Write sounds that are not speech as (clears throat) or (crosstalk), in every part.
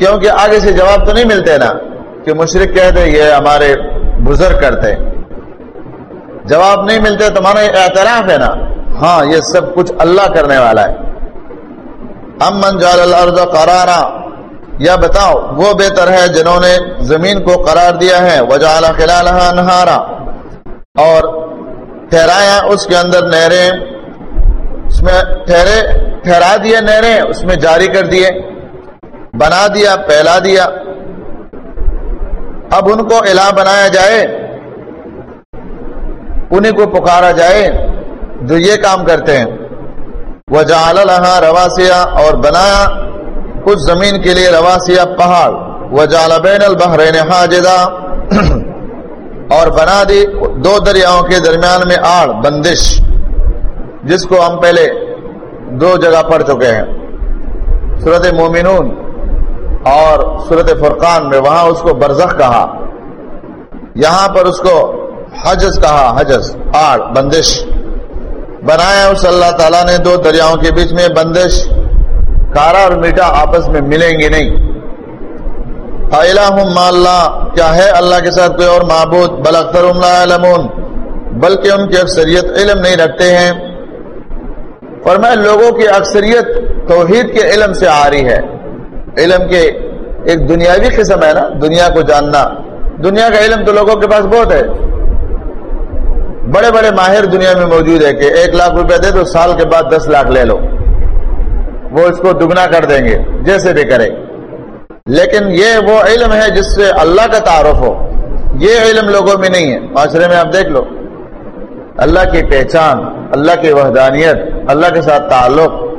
کیونکہ آگے سے جواب تو نہیں ملتے نا کہ مشرق کہتے یہ ہمارے بزرگ کرتے۔ جواب نہیں ملتے تمہارا اعتراف ہے نا۔ ہاں یہ سب کچھ اللہ کرنے والا ہے۔ امن جال الارض قرارا۔ یا بتاؤ، وہ بہتر ہے جنہوں نے زمین کو قرار دیا ہے۔ وجعل خلالها انہارا۔ اور ٹھہرایا اس کے اندر نہریں اس میں ٹھہرے، ٹھہرا دیا نہریں اس میں جاری کر دیے۔ بنا دیا، پھیلا دیا۔ اب ان کو الہ بنایا جائے، انہیں کو پکارا جائے جو یہ کام کرتے ہیں۔ وہ جال رواسیا اور بنایا اس زمین کے لیے رواسیا پہاڑ۔ وہ جال بین البحرین حاجدہ اور بنا دی دو دریاؤں کے درمیان میں آڑ، بندش، جس کو ہم پہلے دو جگہ پڑھ چکے ہیں۔ صورت مومنون۔ اور صورت فرقان میں وہاں اس کو برزخ کہا، یہاں پر اس کو حجز کہا، حجز، آڑ، بندش۔ بنایا اس اللہ تعالیٰ نے دو دریاؤں کے بیچ میں، بندش، کارا اور میٹھا آپس میں ملیں گے نہیں۔ اللہ، کیا ہے اللہ کے ساتھ کوئی اور معبود؟ بل اختر علمون بلکہ ان کی اکثریت علم نہیں رکھتے ہیں۔ فرمائے لوگوں کی اکثریت توحید کے علم سے آ رہی ہے۔ علم کے ایک دنیاوی قسم ہے نا، دنیا کو جاننا۔ دنیا کا علم تو لوگوں کے پاس بہت ہے۔ بڑے بڑے ماہر دنیا میں موجود ہے کہ ایک لاکھ روپے دے تو سال کے بعد دس لاکھ لے لو۔ وہ اس کو دگنا کر دیں گے، جیسے بھی کرے۔ لیکن یہ وہ علم ہے جس سے اللہ کا تعارف ہو۔ یہ علم لوگوں میں نہیں ہے۔ معاشرے میں آپ دیکھ لو۔ اللہ کی پہچان، اللہ کی وحدانیت، اللہ کے ساتھ تعلق۔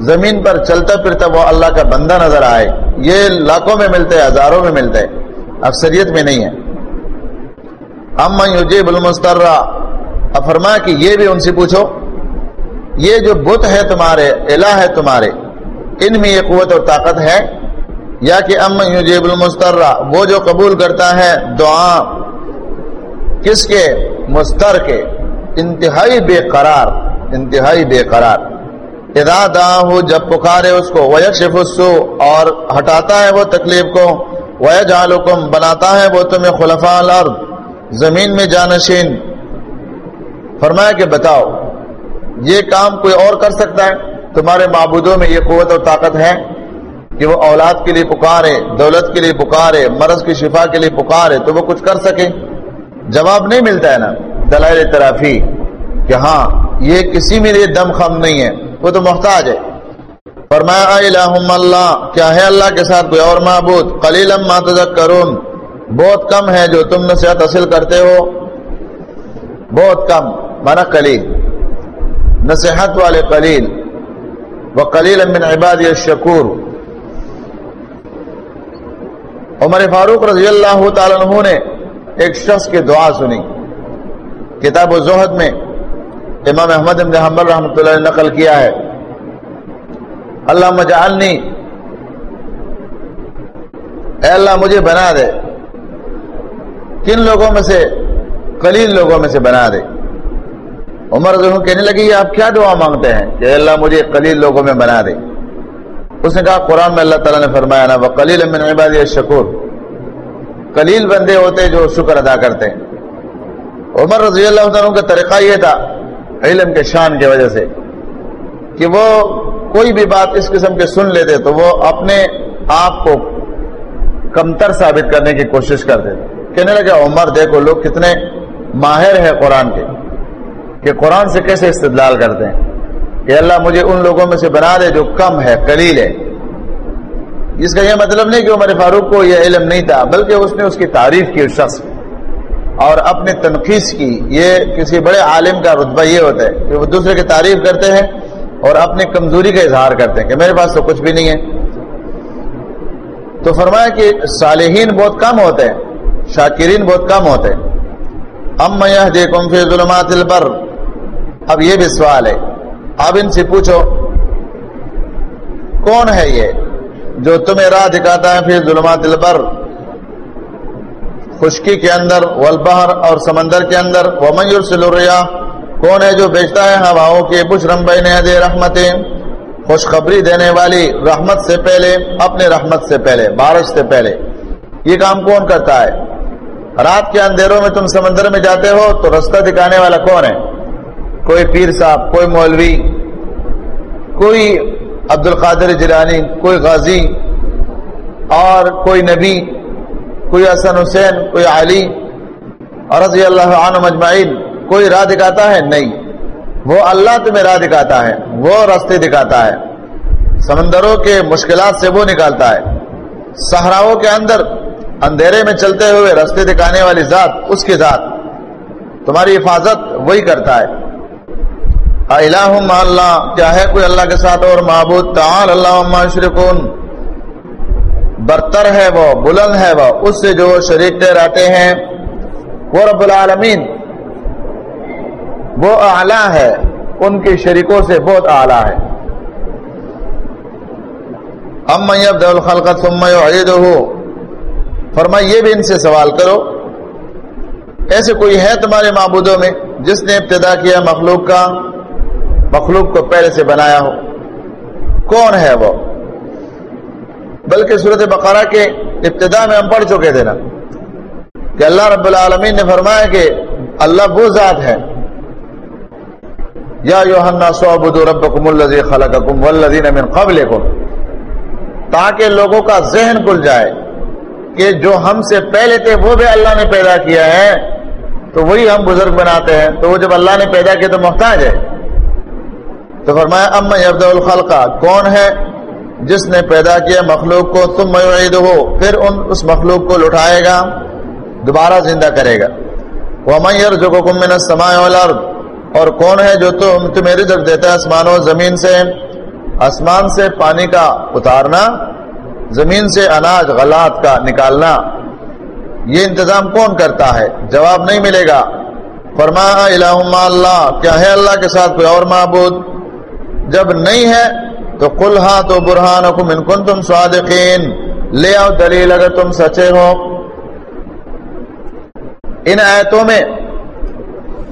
زمین پر چلتا پھرتا وہ اللہ کا بندہ نظر آئے۔ یہ لاکھوں میں ملتے، ہزاروں میں ملتے۔ اکثریت میں نہیں ہے۔ ام یجیب المسترہ اب کہ یہ بھی ان سے پوچھو۔ یہ جو بت ہے تمہارے، الہ ہے تمہارے، ان میں یہ قوت اور طاقت ہے؟ یا کہ ام یجیب المسترہ وہ جو قبول کرتا ہے دعا، کس کے؟ مستر کے۔ انتہائی بے قرار، انتہائی بے قرار۔ ادا دا ہو جب پکارے اس کو، ویکشف السو اور ہٹاتا ہے وہ تکلیف کو، ویجعلکم، بناتا ہے وہ تمہیں خلفاء الارض، زمین میں جانشین۔ فرمایا کہ بتاؤ، یہ کام کوئی اور کر سکتا ہے؟ تمہارے معبودوں میں یہ قوت اور طاقت ہے کہ وہ اولاد کے لیے پکارے، دولت کے لیے پکارے، مرض کی شفا کے لیے پکارے، تو وہ کچھ کر سکے؟ جواب نہیں ملتا ہے نا؟ دلائل ترافی کہ ہاں یہ کسی میں لیے دم خم نہیں ہے۔ وہ تو محتاج ہے۔ فرمایا الہم اللہ، کیا ہے اللہ کے ساتھ کوئی اور معبود؟ قلیلم ما تذکرون، بہت کم ہے جو تم نصیحت حاصل کرتے ہو۔ بہت کم مانا قلیل نصیحت والے قلیل۔ وہ قلیل من عباد الشکور۔ عمر فاروق رضی اللہ تعالیٰ عنہ نے ایک شخص کی دعا سنی، کتاب و زہد میں۔ امام احمد ابن حنبل رحمۃ اللہ نے نقل کیا ہے۔ اللہ مجعلنی اے اللہ مجھے بنا دے۔ کن لوگوں میں سے؟ قلیل لوگوں میں سے بنا دے۔ عمر رضی کہنے لگی، آپ کیا دعا مانگتے ہیں؟ کہ اللہ مجھے قلیل لوگوں میں بنا دے۔ اس نے کہا، قرآن میں اللہ تعالیٰ نے فرمایا نا وہ قلیل من عبادی شکور قلیل بندے ہوتے جو شکر ادا کرتے ہیں۔ عمر رضی اللہ عنہ کا طریقہ یہ تھا علم کے شان کی وجہ سے کہ وہ کوئی بھی بات اس قسم کے سن لیتے تو وہ اپنے آپ کو کمتر ثابت کرنے کی کوشش کرتے کہنے لگے، عمر دیکھو لوگ کتنے ماہر ہیں قرآن کے کہ قرآن سے کیسے استدلال کرتے ہیں کہ اللہ مجھے ان لوگوں میں سے بنا دے جو کم ہے، قلیل ہے اس کا یہ مطلب نہیں کہ عمر فاروق کو یہ علم نہیں تھا، بلکہ اس نے اس کی تعریف کی اس شخص اور اپنے تنقید کی، یہ کسی بڑے عالم کا رتبہ یہ ہوتا ہے کہ وہ دوسرے کی تعریف کرتے ہیں اور اپنی کمزوری کا اظہار کرتے ہیں کہ میرے پاس تو کچھ بھی نہیں ہے۔ تو فرمایا کہ صالحین بہت کم ہوتے ہیں، شاکرین بہت کم ہوتے ہیں۔ ام یہدیکم فی ظلمات البر۔ اب یہ بھی سوال ہے، اب ان سے پوچھو، کون ہے یہ جو تمہیں راہ دکھاتا ہے پھر ظلمات البر؟ خشکی کے اندر، والبحر اور سمندر کے اندر، ومن یرسل الرياح، کون ہے جو بیچتا ہے ہواؤں کے بشرم بین دے رحمتیں؟ خوشخبری دینے والی رحمت سے پہلے، اپنے رحمت سے پہلے، بارش سے پہلے۔ یہ کام کون کرتا ہے؟ رات کے اندھیروں میں تم سمندر میں جاتے ہو تو رستہ دکھانے والا کون ہے؟ کوئی پیر صاحب، کوئی مولوی، کوئی عبد القادر جیلانی، کوئی غازی، اور کوئی نبی۔ کوئی حسن حسین، کوئی علی رضی اللہ عنہ مجمعین کوئی راہ دکھاتا ہے؟ نہیں۔ وہ اللہ تمہیں راہ دکھاتا ہے، وہ راستے دکھاتا ہے۔ سمندروں کے مشکلات سے وہ نکالتا ہے۔ صحراؤں کے اندر، اندھیرے میں چلتے ہوئے راستے دکھانے والی ذات، اس کی ذات۔ تمہاری حفاظت وہی کرتا ہے۔ الہ اللہ، کیا ہے کوئی اللہ کے ساتھ اور معبود؟ تعال اللہ شرکون برتر ہے وہ، بلند ہے وہ، اس سے جو شریک ٹھہراتے ہیں، وہ رب العالمین، وہ اعلیٰ ہے، ان کے شریکوں سے بہت اعلیٰ ہے۔ ام الخلق ثم يعيده فرما یہ بھی ان سے سوال کرو، ایسے کوئی ہے تمہارے معبودوں میں جس نے ابتدا کیا مخلوق کا، مخلوق کو پہلے سے بنایا ہو؟ کون ہے وہ؟ بلکہ صورت بقرہ کے ابتدا میں ہم پڑھ چکے تھے نا کہ اللہ رب العالمین نے فرمایا کہ اللہ وہ ذات ہے۔ یا یوحنا صعبد ربکم الذی خلقکم والذین من قبلکم۔ تاکہ لوگوں کا ذہن کھل جائے کہ جو ہم سے پہلے تھے وہ بھی اللہ نے پیدا کیا ہے۔ تو وہی ہم بزرگ بناتے ہیں۔ تو وہ جب اللہ نے پیدا کیا تو محتاج ہے۔ تو فرمایا ام یبد الخلقہ کون ہے؟ جس نے پیدا کیا مخلوق کو تم میعید ہو پھر ان اس مخلوق کو لٹھائے گا، دوبارہ زندہ کرے گا۔ وہ میر جو من السماء والارض اور کون ہے جو تم، تمہیں رزق دیتا ہے آسمان و زمین سے؟ آسمان سے پانی کا اتارنا، زمین سے اناج، غلات کا نکالنا۔ یہ انتظام کون کرتا ہے؟ جواب نہیں ملے گا۔ فرما الہ اللہ، کیا ہے اللہ کے ساتھ کوئی اور معبود؟ جب نہیں ہے تو کل ہاں تو برہان کن تم صادقین، لے آؤ دلیل اگر تم سچے ہو۔ ان آیتوں میں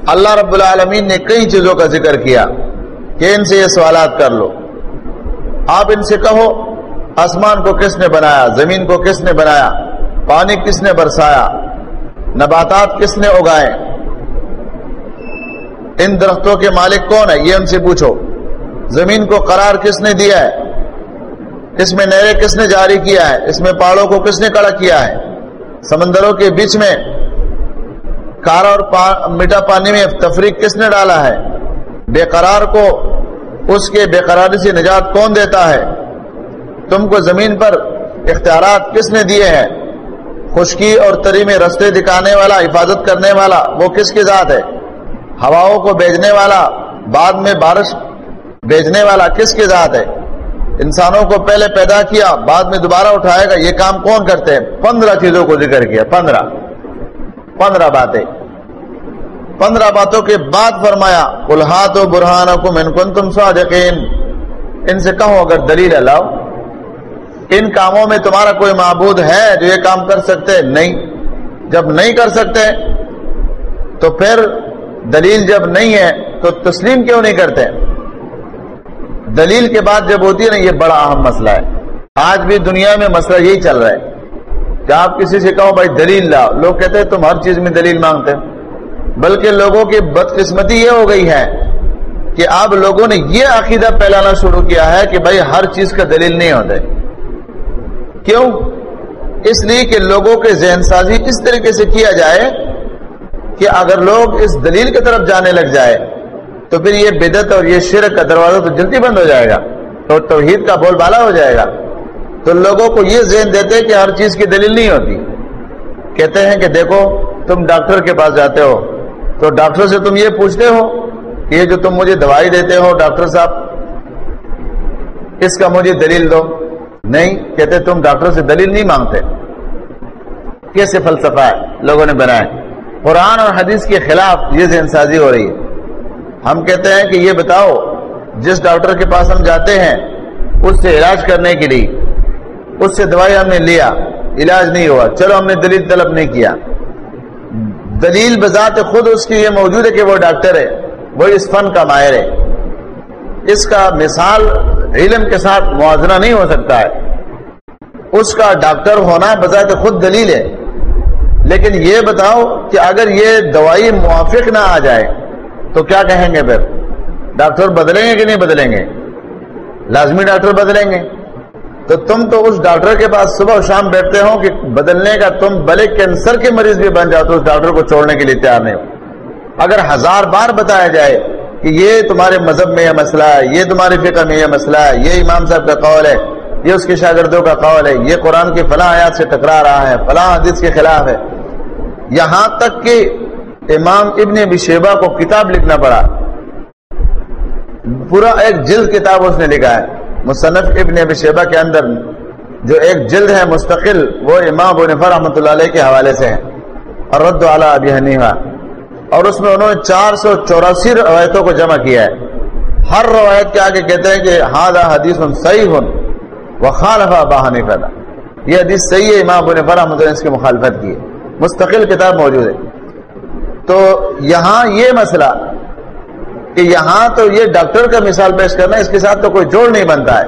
اللہ رب العالمین نے کئی چیزوں کا ذکر کیا کہ ان سے یہ سوالات کر لو۔ آپ ان سے کہو، آسمان کو کس نے بنایا؟ زمین کو کس نے بنایا؟ پانی کس نے برسایا؟ نباتات کس نے اگائے؟ ان درختوں کے مالک کون ہے یہ ان سے پوچھو۔ زمین کو قرار کس نے دیا ہے؟ اس میں نہریں کس نے جاری کیا ہے؟ اس میں پہاڑوں کو کس نے کڑا کیا ہے؟ سمندروں کے بیچ میں کارا اور پا، میٹھا پانی میں تفریق کس نے ڈالا ہے؟ بے قرار کو، اس کے بے قراری سے نجات کون دیتا ہے؟ تم کو زمین پر اختیارات کس نے دیے ہیں؟ خشکی اور تری میں رستے دکھانے والا، حفاظت کرنے والا، وہ کس کی ذات ہے؟ ہواؤں کو بھیجنے والا، بعد میں بارش بھیجنے والا کس کی ذات ہے؟ انسانوں کو پہلے پیدا کیا، بعد میں دوبارہ اٹھائے گا، یہ کام کون کرتے ہیں؟ پندرہ چیزوں کو ذکر کیا، پندرہ۔ پندرہ باتیں۔ پندرہ باتوں کے بعد فرمایا الحاط و برہان کو تم صادقین ان سے کہو اگر دلیل لاؤ ان کاموں میں تمہارا کوئی معبود ہے جو یہ کام کر سکتے؟ نہیں۔ جب نہیں کر سکتے، تو پھر دلیل جب نہیں ہے، تو تسلیم کیوں نہیں کرتے؟ دلیل کے بعد جب ہوتی ہے نا، یہ بڑا اہم مسئلہ ہے۔ آج بھی دنیا میں مسئلہ یہی چل رہا ہے کہ آپ کسی سے کہو، بھائی دلیل لاؤ۔ لوگ کہتے ہیں، تم ہر چیز میں دلیل مانگتے بلکہ لوگوں کی بدقسمتی یہ ہو گئی ہے کہ اب لوگوں نے یہ عقیدہ پھیلانا شروع کیا ہے کہ بھائی ہر چیز کا دلیل نہیں ہوتا۔ کیوں؟ اس لیے کہ لوگوں کے ذہن سازی اس طریقے سے کیا جائے کہ اگر لوگ اس دلیل کی طرف جانے لگ جائے تو پھر یہ بدت اور یہ شرک کا دروازہ تو جلدی بند ہو جائے گا تو توحید کا بول بالا ہو جائے گا تو لوگوں کو یہ ذہن دیتے کہ ہر چیز کی دلیل نہیں ہوتی۔ کہتے ہیں کہ دیکھو، تم ڈاکٹر کے پاس جاتے ہو، تو ڈاکٹر سے تم یہ پوچھتے ہو کہ یہ جو تم مجھے دوائی دیتے ہو ڈاکٹر صاحب، اس کا مجھے دلیل دو۔ نہیں، کہتے تم ڈاکٹر سے دلیل نہیں مانگتے۔ کیسے فلسفہ ہے؟ لوگوں نے بنائے قرآن اور حدیث کے خلاف یہ ذہن سازی ہو رہی ہے۔ ہم کہتے ہیں کہ یہ بتاؤ، جس ڈاکٹر کے پاس ہم جاتے ہیں، اس سے علاج کرنے کے لیے، اس سے دوائی ہم نے لیا، علاج نہیں ہوا، چلو ہم نے دلیل طلب نہیں کیا۔ دلیل بذات خود اس کی یہ موجود ہے کہ وہ ڈاکٹر ہے، وہ اس فن کا ماہر ہے۔ اس کا مثال علم کے ساتھ موازنہ نہیں ہو سکتا ہے۔ اس کا ڈاکٹر ہونا بذات خود دلیل ہے۔ لیکن یہ بتاؤ کہ اگر یہ دوائی موافق نہ آ جائے تو کیا کہیں گے پھر؟ ڈاکٹر بدلیں گے کہ نہیں بدلیں گے؟ لازمی ڈاکٹر بدلیں گے۔ تو تم تو اس ڈاکٹر کے پاس صبح و شام بیٹھتے ہو کہ بدلنے کا تم بلے کینسر کے مریض بھی بن جاؤ تو اس ڈاکٹر کو چھوڑنے کے لیے تیار نہیں ہو۔ اگر ہزار بار بتایا جائے کہ یہ تمہارے مذہب میں یہ مسئلہ ہے، یہ تمہاری فقہ میں یہ مسئلہ ہے، یہ امام صاحب کا قول ہے، یہ اس کے شاگردوں کا قول ہے، یہ قرآن کی فلاں آیات سے ٹکرا رہا ہے، فلاں حدیث کے خلاف ہے۔ یہاں تک کہ امام ابن ابی شیبہ کو کتاب لکھنا پڑا۔ پورا ایک جلد کتاب اس نے لکھا ہے۔ مصنف ابن ابی شیبہ کے اندر جو ایک جلد ہے مستقل، وہ امام ابو رحمۃ اللہ علیہ کے حوالے سے ہے۔ اور رد اعلیٰ ابی حنیفہ۔ اور اس میں انہوں نے چار سو چوراسی روایتوں کو جمع کیا ہے۔ ہر روایت کے آگے کہتے ہیں کہ ہاد حدیث صحیح ہن وہ خالفہ باہنی پیدا یہ حدیث صحیح ہے، امام ابو رحمۃ اللہ اس کی مخالفت کی ہے۔ مستقل کتاب موجود ہے۔ تو یہاں یہ مسئلہ کہ یہاں تو یہ ڈاکٹر کا مثال پیش کرنا اس کے ساتھ تو کوئی جوڑ نہیں بنتا ہے۔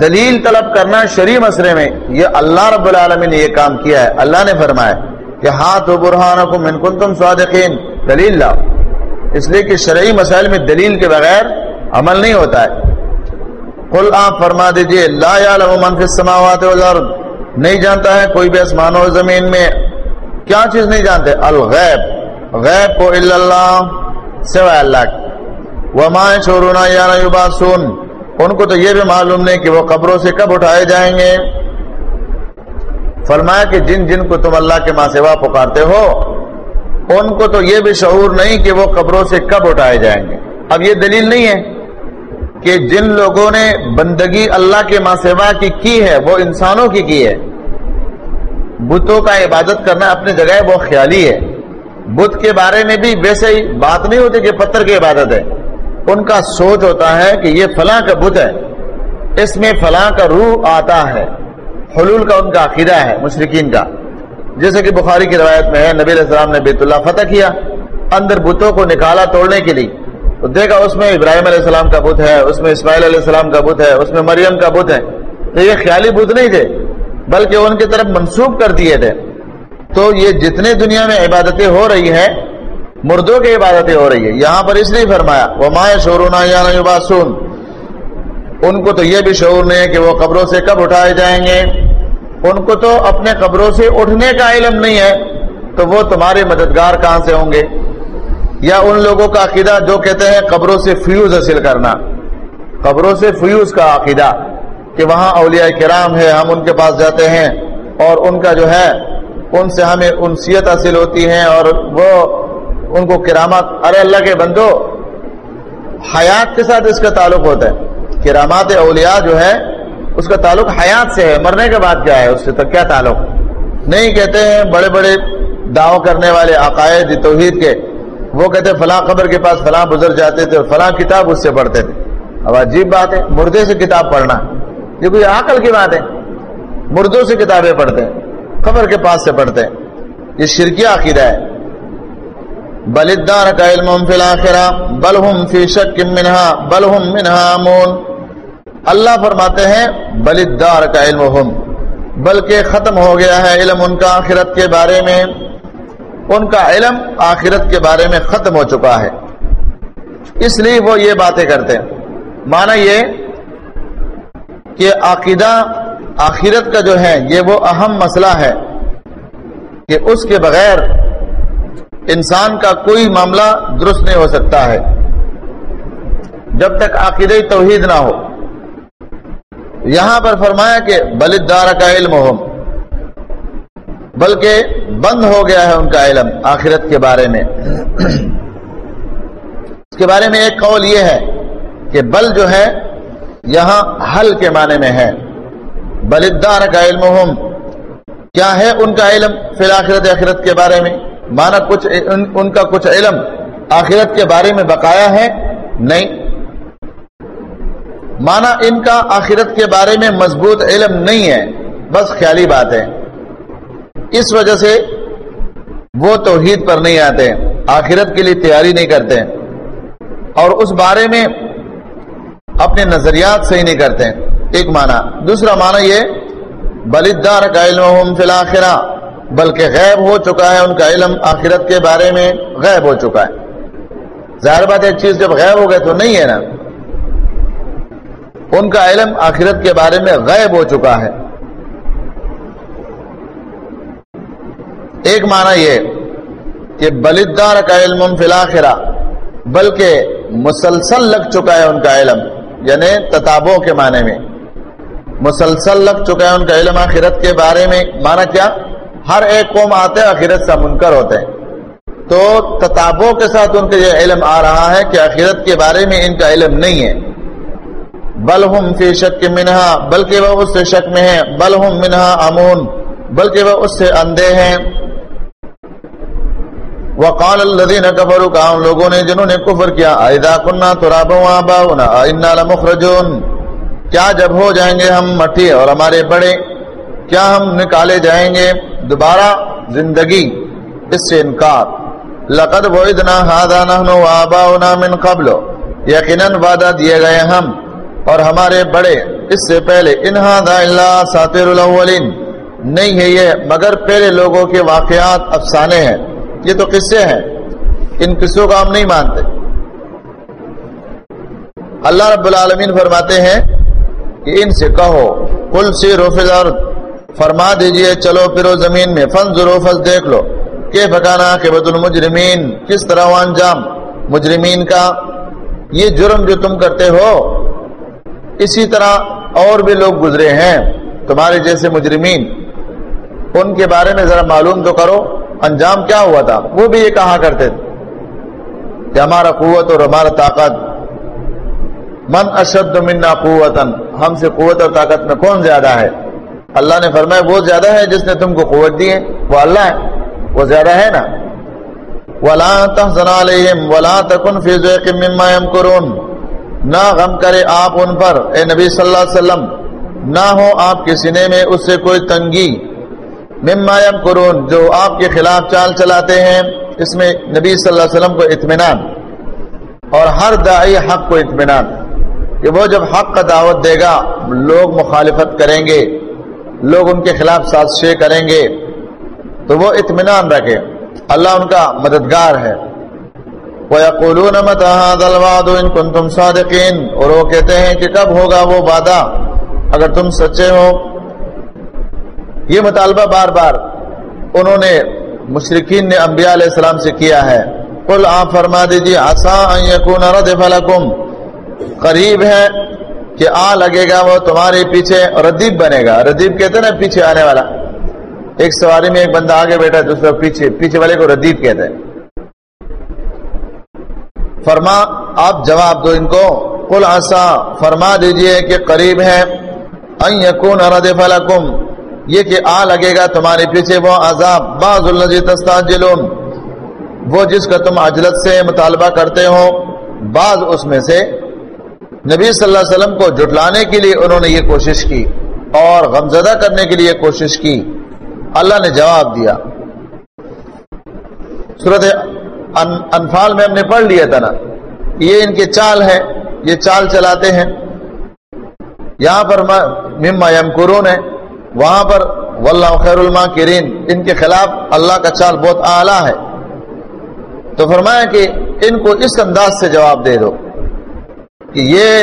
دلیل طلب کرنا شریع مسئلے میں، یہ اللہ رب العالمین نے یہ کام کیا ہے۔ اللہ نے فرمایا کہ ہاتھ و برہان کو من تم سوادقین دلیل لاؤ۔ اس لیے کہ شرعی مسائل میں دلیل کے بغیر عمل نہیں ہوتا ہے۔ قل آپ فرما دیجیے، لا یعلم من فی السماوات والارض۔ نہیں جانتا ہے، کوئی بھی آسمان و زمین میں کیا چیز نہیں جانتے؟ الغیب. غیب کو اللہ سوائے اللہ وما شورونا یا یباسون ان کو تو یہ بھی معلوم نہیں کہ وہ قبروں سے کب اٹھائے جائیں گے۔ فرمایا کہ جن جن کو تم اللہ کے ماں سوا پکارتے ہو، ان کو تو یہ بھی شعور نہیں کہ وہ قبروں سے کب اٹھائے جائیں گے۔ اب یہ دلیل نہیں ہے کہ جن لوگوں نے بندگی اللہ کے ماں سوا کی کی ہے، وہ انسانوں کی کی ہے۔ بتوں کا عبادت کرنا اپنی جگہ وہ خیالی ہے۔ بت کے بارے میں بھی ویسے ہی بات نہیں ہوتی کہ پتھر کی عبادت ہے۔ ان کا سوچ ہوتا ہے کہ یہ فلاں کا بت ہے۔ اس میں فلاں کا روح آتا ہے۔ حلول کا ان کا عقیدہ ہے مشرقین کا۔ جیسے کہ بخاری کی روایت میں ہے، نبی علیہ السلام نے بیت اللہ فتح کیا، اندر بتوں کو نکالا توڑنے کے لیے۔ تو دیکھا اس میں ابراہیم علیہ السلام کا بت ہے، اس میں اسماعیل علیہ السلام کا بت ہے، اس میں مریم کا بت ہے۔ تو یہ خیالی بت نہیں تھے۔ بلکہ ان کی طرف منسوخ کر دیے تھے۔ تو یہ جتنے دنیا میں عبادتیں ہو رہی ہے مردوں کی عبادتیں ہو رہی ہے یہاں پر اس لیے فرمایا وہ مائے شورونا یا باسون ان کو تو یہ بھی شعور نہیں ہے کہ وہ قبروں سے کب اٹھائے جائیں گے۔ ان کو تو اپنے قبروں سے اٹھنے کا علم نہیں ہے۔ تو وہ تمہارے مددگار کہاں سے ہوں گے؟ یا ان لوگوں کا عقیدہ جو کہتے ہیں، قبروں سے فیوز حاصل کرنا۔ قبروں سے فیوز کا عقیدہ۔ کہ وہاں اولیاء کرام ہے ہم ان کے پاس جاتے ہیں اور ان کا جو ہے، ان سے ہمیں انسیت حاصل ہوتی ہے اور وہ ان کو کرامات، ارے اللہ کے بندو، حیات کے ساتھ اس کا تعلق ہوتا ہے۔ کرامات اولیاء جو ہے، اس کا تعلق حیات سے ہے۔ مرنے کے بعد کیا ہے اس سے؟ تو کیا تعلق؟ نہیں کہتے ہیں، بڑے بڑے دعو کرنے والے عقائد توحید کے، وہ کہتے ہیں، فلاں قبر کے پاس فلاں بزرگ جاتے تھے اور فلاں کتاب اس سے پڑھتے تھے۔ اب عجیب بات ہے، مردے سے کتاب پڑھنا۔ یہ کوئی عقل کی بات ہے؟ مردوں سے کتابیں پڑھتے ہیں، قبر کے پاس سے پڑھتے ہیں۔ یہ شرکی عقیدہ ہے۔ بلدار کا علم فی الاخرہ، بل ہم فی شک منہا، بل ہم منہا امون اللہ فرماتے ہیں بلدار کا علم ہم۔ بلکہ ختم ہو گیا ہے علم ان کا آخرت کے بارے میں۔ ان کا علم آخرت کے بارے میں ختم ہو چکا ہے۔ اس لیے وہ یہ باتیں کرتے ہیں۔ معنی یہ کہ عقیدہ آخرت کا جو ہے، یہ وہ اہم مسئلہ ہے کہ اس کے بغیر انسان کا کوئی معاملہ درست نہیں ہو سکتا ہے۔ جب تک عقید توحید نہ ہو۔ یہاں پر فرمایا کہ بلدار کا علم ہو۔ بلکہ بند ہو گیا ہے ان کا علم آخرت کے بارے میں۔ اس کے بارے میں ایک قول یہ ہے کہ بل جو ہے یہاں حل کے معنی میں ہے۔ بلدار کا علم ہم کیا ہے ان کا علم فی الآخرت آخرت کے بارے میں؟ مانا کچھ ان, ان کا کچھ علم آخرت کے بارے میں بقایا ہے؟ نہیں۔ مانا ان کا آخرت کے بارے میں مضبوط علم نہیں ہے بس خیالی بات ہے۔ اس وجہ سے وہ توحید پر نہیں آتے آخرت کے لیے تیاری نہیں کرتے۔ اور اس بارے میں اپنے نظریات صحیح نہیں کرتے ایک معنی۔ دوسرا معنی یہ بلدار کا علم فی الآخرہ بلکہ غیب ہو چکا ہے ان کا علم آخرت کے بارے میں غیب ہو چکا ہے۔ ظاہر بات ایک چیز جب غیب ہو گئے تو نہیں ہے نا۔ ان کا علم آخرت کے بارے میں غیب ہو چکا ہے۔ ایک معنی یہ کہ بلدار کا علم فی الآخرہ بلکہ مسلسل لگ چکا ہے ان کا علم۔ یعنی تتابوں کے معنی میں۔ مسلسل لگ چکا ہے ان کا علم آخرت کے بارے میں۔ مانا کیا؟ ہر ایک قوم آتے آخرت سے منکر ہوتے ہیں۔ تو تتابوں کے ساتھ ان کا یہ علم آ رہا ہے کہ آخرت کے بارے میں ان کا علم نہیں ہے۔ بل ہم فی شک منہا، بلکہ وہ اس سے شک میں ہے بل ہم منہا امون، بلکہ وہ اس سے اندھے ہیں۔ وقال الذين كفروا، کہا لوگوں نے جنہوں نے کفر کیا، اذا كنا ترابا واباؤنا انا لمخرجون۔ کیا جب ہو جائیں گے ہم مٹی اور ہمارے بڑے؟ کیا ہم نکالے جائیں گے؟ دوبارہ زندگی، اس سے انکار۔ لقد وعدنا هذا نحن واباؤنا من قبل۔ یقینا وعدہ دیے گئے ہم اور ہمارے بڑے۔ اس سے پہلے، ان هذا الا ساتر الاولین۔ نہیں ہے یہ، مگر پہلے لوگوں کے واقعات افسانے ہیں۔ یہ تو قصے ہیں، ان قصوں کو ہم نہیں مانتے۔ اللہ رب العالمین فرماتے ہیں کہ ان سے کہو کل سی روفز فرما دیجیے، چلو پھرو زمین میں فن ضروفز دیکھ لو کہ بکانا کہ بد المجرمین، کس طرح انجام۔ مجرمین کا یہ جرم جو تم کرتے ہو، اسی طرح اور بھی لوگ گزرے ہیں۔ تمہارے جیسے مجرمین، ان کے بارے میں ذرا معلوم تو کرو۔ انجام کیا ہوا تھا؟ وہ بھی یہ کہا کرتے تھے کہ ہمارا قوت اور ہمارا طاقت، من اشد منا قوت ہم سے قوت اور طاقت میں کون زیادہ ہے؟ اللہ نے فرمایا، وہ زیادہ ہے جس نے تم کو قوت دی ہے، وہ اللہ ہے، وہ زیادہ ہے نا؟ ولا تحزن علیہم ولا تکن فی ذیق مما یمکرون نہ غم کرے آپ ان پر، اے نبی صلی اللہ علیہ وسلم، نہ ہو آپ کے سینے میں اس سے کوئی تنگی۔ مما یمکرون، جو آپ کے خلاف چال چلاتے ہیں، اس میں نبی صلی اللہ علیہ وسلم کو اطمینان اور ہر دائی حق کو اطمینان کہ وہ جب حق کا دعوت دے گا، لوگ مخالفت کریں گے، لوگ ان کے خلاف سازشیں کریں گے، تو وہ اطمینان رکھے۔ اللہ ان کا مددگار ہے۔ وَيَقُولُونَ مَتَى هَذَا الْوَعْدُ إِن صَادِقِينَ اور وہ کہتے ہیں کہ کب ہوگا وہ وعدہ؟ اگر تم سچے ہو یہ مطالبہ بار بار انہوں نے مشرقین نے انبیاء علیہ السلام سے کیا ہے۔ قل آپ فرما دیجیے آسا یقون ردف لکم۔ قریب ہے کہ آ لگے گا وہ تمہارے پیچھے ردیب بنے گا۔ ردیب کہتے ہیں نا پیچھے آنے والا۔ ایک سواری میں ایک بندہ آگے بیٹھا دوسرا پیچھے پیچھے والے کو ردیب کہتے ہیں۔ فرما، آپ جواب دو ان کو۔ قل آسا فرما دیجیے کہ قریب ہے۔ ان یکون ردف لکم۔ یہ کہ آ لگے گا تمہارے پیچھے وہ عذاب، بعض الذی تستعجلون وہ جس کا تم عجلت سے مطالبہ کرتے ہو، بعض اس میں سے۔ نبی صلی اللہ علیہ وسلم کو جٹلانے کے لیے انہوں نے یہ کوشش کی اور غمزدہ کرنے کے لیے کوشش کی۔ اللہ نے جواب دیا۔ صورت انفال میں ہم نے پڑھ لیا تھا نا۔ یہ ان کے چال ہے یہ چال چلاتے ہیں۔ یہاں پر مما یمکرون ہے۔ وہاں پر واللہ خیر الما کرین ان کے خلاف اللہ کا چال بہت اعلیٰ ہے۔ تو فرمایا کہ ان کو اس انداز سے جواب دے دو کہ یہ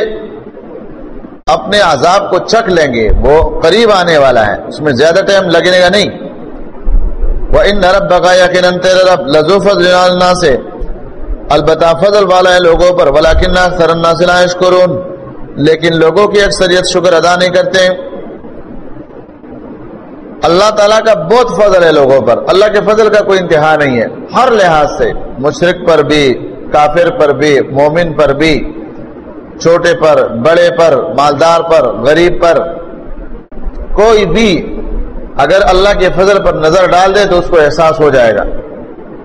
اپنے عذاب کو چکھ لیں گے، وہ قریب آنے والا ہے، اس میں زیادہ ٹائم لگنے گا نہیں۔ وہ ان نرب بقا یقین رب لذو فضل سے البتہ فضل والا ہے لوگوں پر ولاکن سرنا سے لیکن لوگوں کی اکثریت شکر ادا نہیں کرتے۔ اللہ تعالیٰ کا بہت فضل ہے لوگوں پر۔ اللہ کے فضل کا کوئی انتہا نہیں ہے۔ ہر لحاظ سے مشرق پر بھی، کافر پر بھی، مومن پر بھی، چھوٹے پر، بڑے پر، مالدار پر، غریب پر، کوئی بھی اگر اللہ کے فضل پر نظر ڈال دے تو اس کو احساس ہو جائے گا۔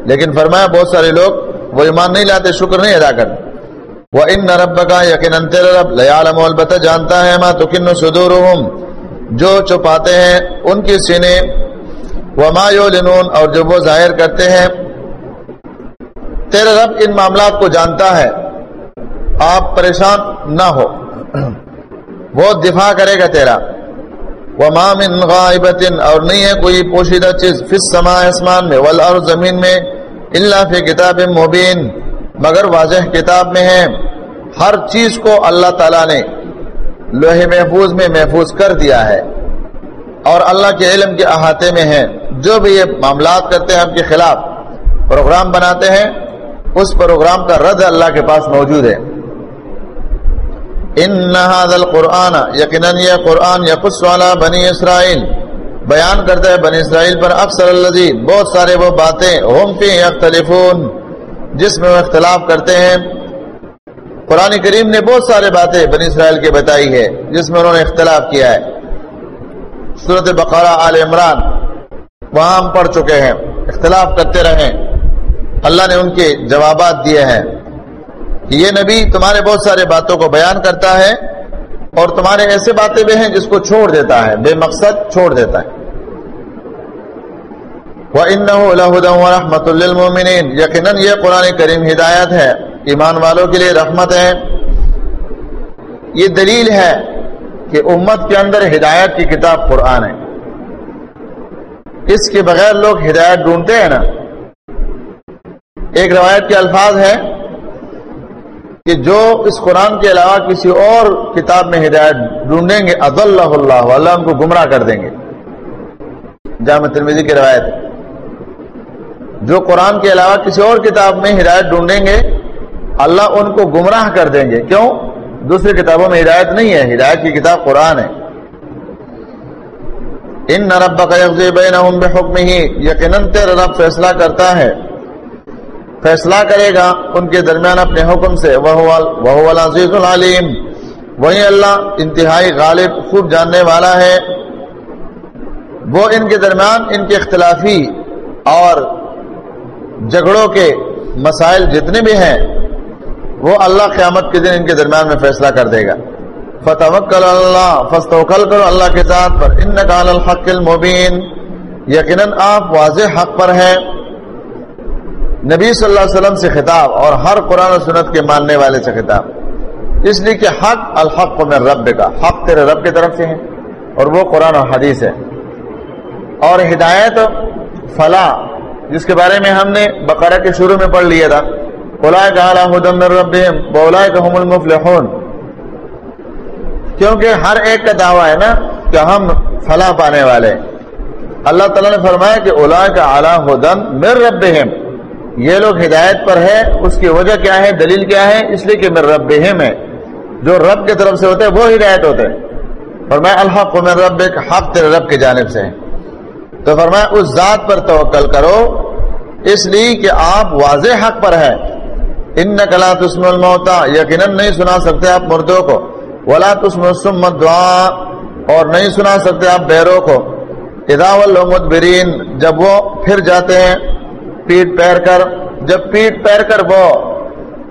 لیکن فرمایا بہت سارے لوگ وہ ایمان نہیں لاتے، شکر نہیں ادا کرتے۔ وہ ان نرب کا یقین البتہ جانتا ہے ماں تو کن جو چھپاتے ہیں، ان کی سینے وما یعلنون اور جو وہ ظاہر کرتے ہیں تیرا رب ان معاملات کو جانتا ہے۔ آپ پریشان نہ ہو۔ وہ دفاع کرے گا تیرا۔ وما من غائبت اور نہیں ہے کوئی پوشیدہ چیز۔ فی السماء اسمان میں، والارض، زمین میں، الا فی کتاب مبین۔ مگر واضح کتاب میں ہے۔ ہر چیز کو اللہ تعالی نے لوہے محفوظ میں محفوظ کر دیا ہے۔ اور اللہ کے علم کے احاطے میں ہے جو بھی یہ معاملات کرتے ہیں ہم کے خلاف، پروگرام بناتے ہیں، اس پروگرام کا رد اللہ کے پاس موجود ہے۔ ان القرآن، یقیناً یہ قرآن یقص والا بنی اسرائیل۔ بیان کرتا ہے بنی اسرائیل پر اکثر اللہ بہت سارے وہ باتیں، ہم فی اختلفون جس میں وہ اختلاف کرتے ہیں۔ قرآن کریم نے بہت سارے باتیں بنی اسرائیل کے بتائی ہے جس میں انہوں نے اختلاف کیا ہے۔ صورت بقرہ آل عمران، وہاں ہم پڑھ چکے ہیں۔ اختلاف کرتے رہے اللہ نے ان کے جوابات دیے ہیں۔ کہ یہ نبی تمہارے بہت سارے باتوں کو بیان کرتا ہے اور تمہارے ایسے باتیں بھی ہیں جس کو چھوڑ دیتا ہے، بے مقصد چھوڑ دیتا ہے۔ وَإِنَّهُ وَرَحْمَةٌ لِّلْمُؤْمِنِينَ۔ یقیناً یہ قرآن کریم ہدایت ہے۔ ایمان والوں کے لیے رحمت ہے۔ یہ دلیل ہے کہ امت کے اندر ہدایت کی کتاب قرآن ہے۔ اس کے بغیر لوگ ہدایت ڈھونڈتے ہیں نا۔ ایک روایت کے الفاظ ہے کہ جو اس قرآن کے علاوہ کسی اور کتاب میں ہدایت ڈھونڈیں گے عز اللہ اللہ اللہ ان کو گمراہ کر دیں گے۔ جامع ترمیزی کی روایت جو قرآن کے علاوہ کسی اور کتاب میں ہدایت ڈھونڈیں گے اللہ ان کو گمراہ کر دیں گے۔ کیوں؟ دوسری کتابوں میں ہدایت نہیں ہے۔ ہدایت کی کتاب قرآن ہے۔ ان نرب کا ہی یقیناً تیرا رب فیصلہ کرتا ہے۔ فیصلہ کرے گا ان کے درمیان اپنے حکم سے۔ وہ العلیم وہی اللہ انتہائی غالب، خوب جاننے والا ہے۔ وہ ان کے درمیان ان کے اختلافی اور جھگڑوں کے مسائل جتنے بھی ہیں وہ اللہ قیامت کے دن ان کے درمیان میں فیصلہ کر دے گا۔ فتح اللہ فستوکل کرو اللہ کے ذات پر۔ ان نقال الحق المبین۔ یقیناً آپ واضح حق پر ہیں۔ نبی صلی اللہ علیہ وسلم سے خطاب اور ہر قرآن و سنت کے ماننے والے سے خطاب۔ اس لیے کہ حق الحق میں رب کا حق تیرے رب کی طرف سے ہے اور وہ قرآن و حدیث ہے۔ اور ہدایت فلاح جس کے بارے میں ہم نے بقرہ کے شروع میں پڑھ لیا تھا۔ رب بولا المفلحون۔ کیونکہ ہر ایک کا دعویٰ ہے نا کہ ہم فلاح پانے والے۔ اللہ تعالیٰ نے فرمایا کہ اولا کا اعلیٰ ہدن مر رب یہ لوگ ہدایت پر ہے، اس کی وجہ کیا ہے، دلیل کیا ہے؟ اس لیے کہ میں رب ہے۔ جو رب کی طرف سے ہوتے ہیں، وہ ہدایت ہوتے ہیں۔ فرمایا، الحق میں رب ایک حق تیرے رب کی جانب سے تو فرمایا، اس ذات پر توکل کرو، اس لیے کہ آپ واضح حق پر ہے ان کلا تسم الموتا یقیناً نہیں سنا سکتے آپ مردوں کو. ولا تسم سمت دعا اور نہیں سنا سکتے آپ بیروں کو. ادا مدبرین. جب وہ پھر جاتے ہیں، پیٹ پیر کر. جب پیٹ پیر کر وہ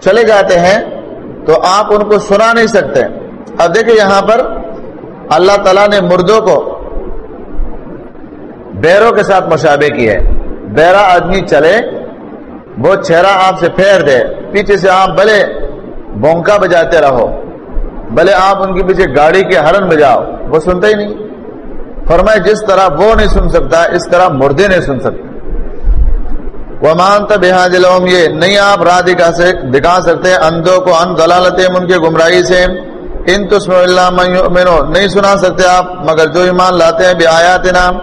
چلے جاتے ہیں، تو آپ ان کو سنا نہیں سکتے. اب دیکھیں یہاں پر اللہ تعالیٰ نے مردوں کو بیروں کے ساتھ مشابے کی ہے. بیرا آدمی چلے وہ چہرہ آپ سے پھیر دے، پیچھے سے آپ بھلے بونکا بجاتے رہو۔ بھلے آپ ان کے پیچھے گاڑی کے ہرن بجاؤ، وہ سنتا ہی نہیں۔ فرمائے، جس طرح وہ نہیں سن سکتا، اس طرح مردے نہیں سن سکتے۔ وہ مانتا بحاج لوم یہ نہیں آپ راہ دکھا سے دکھا سکتے، اندھوں کو ان دلالت ان کے گمراہی سے۔ ان تسم اللہ منو نہیں سنا سکتے آپ، مگر جو ایمان لاتے ہیں بھی آیات نام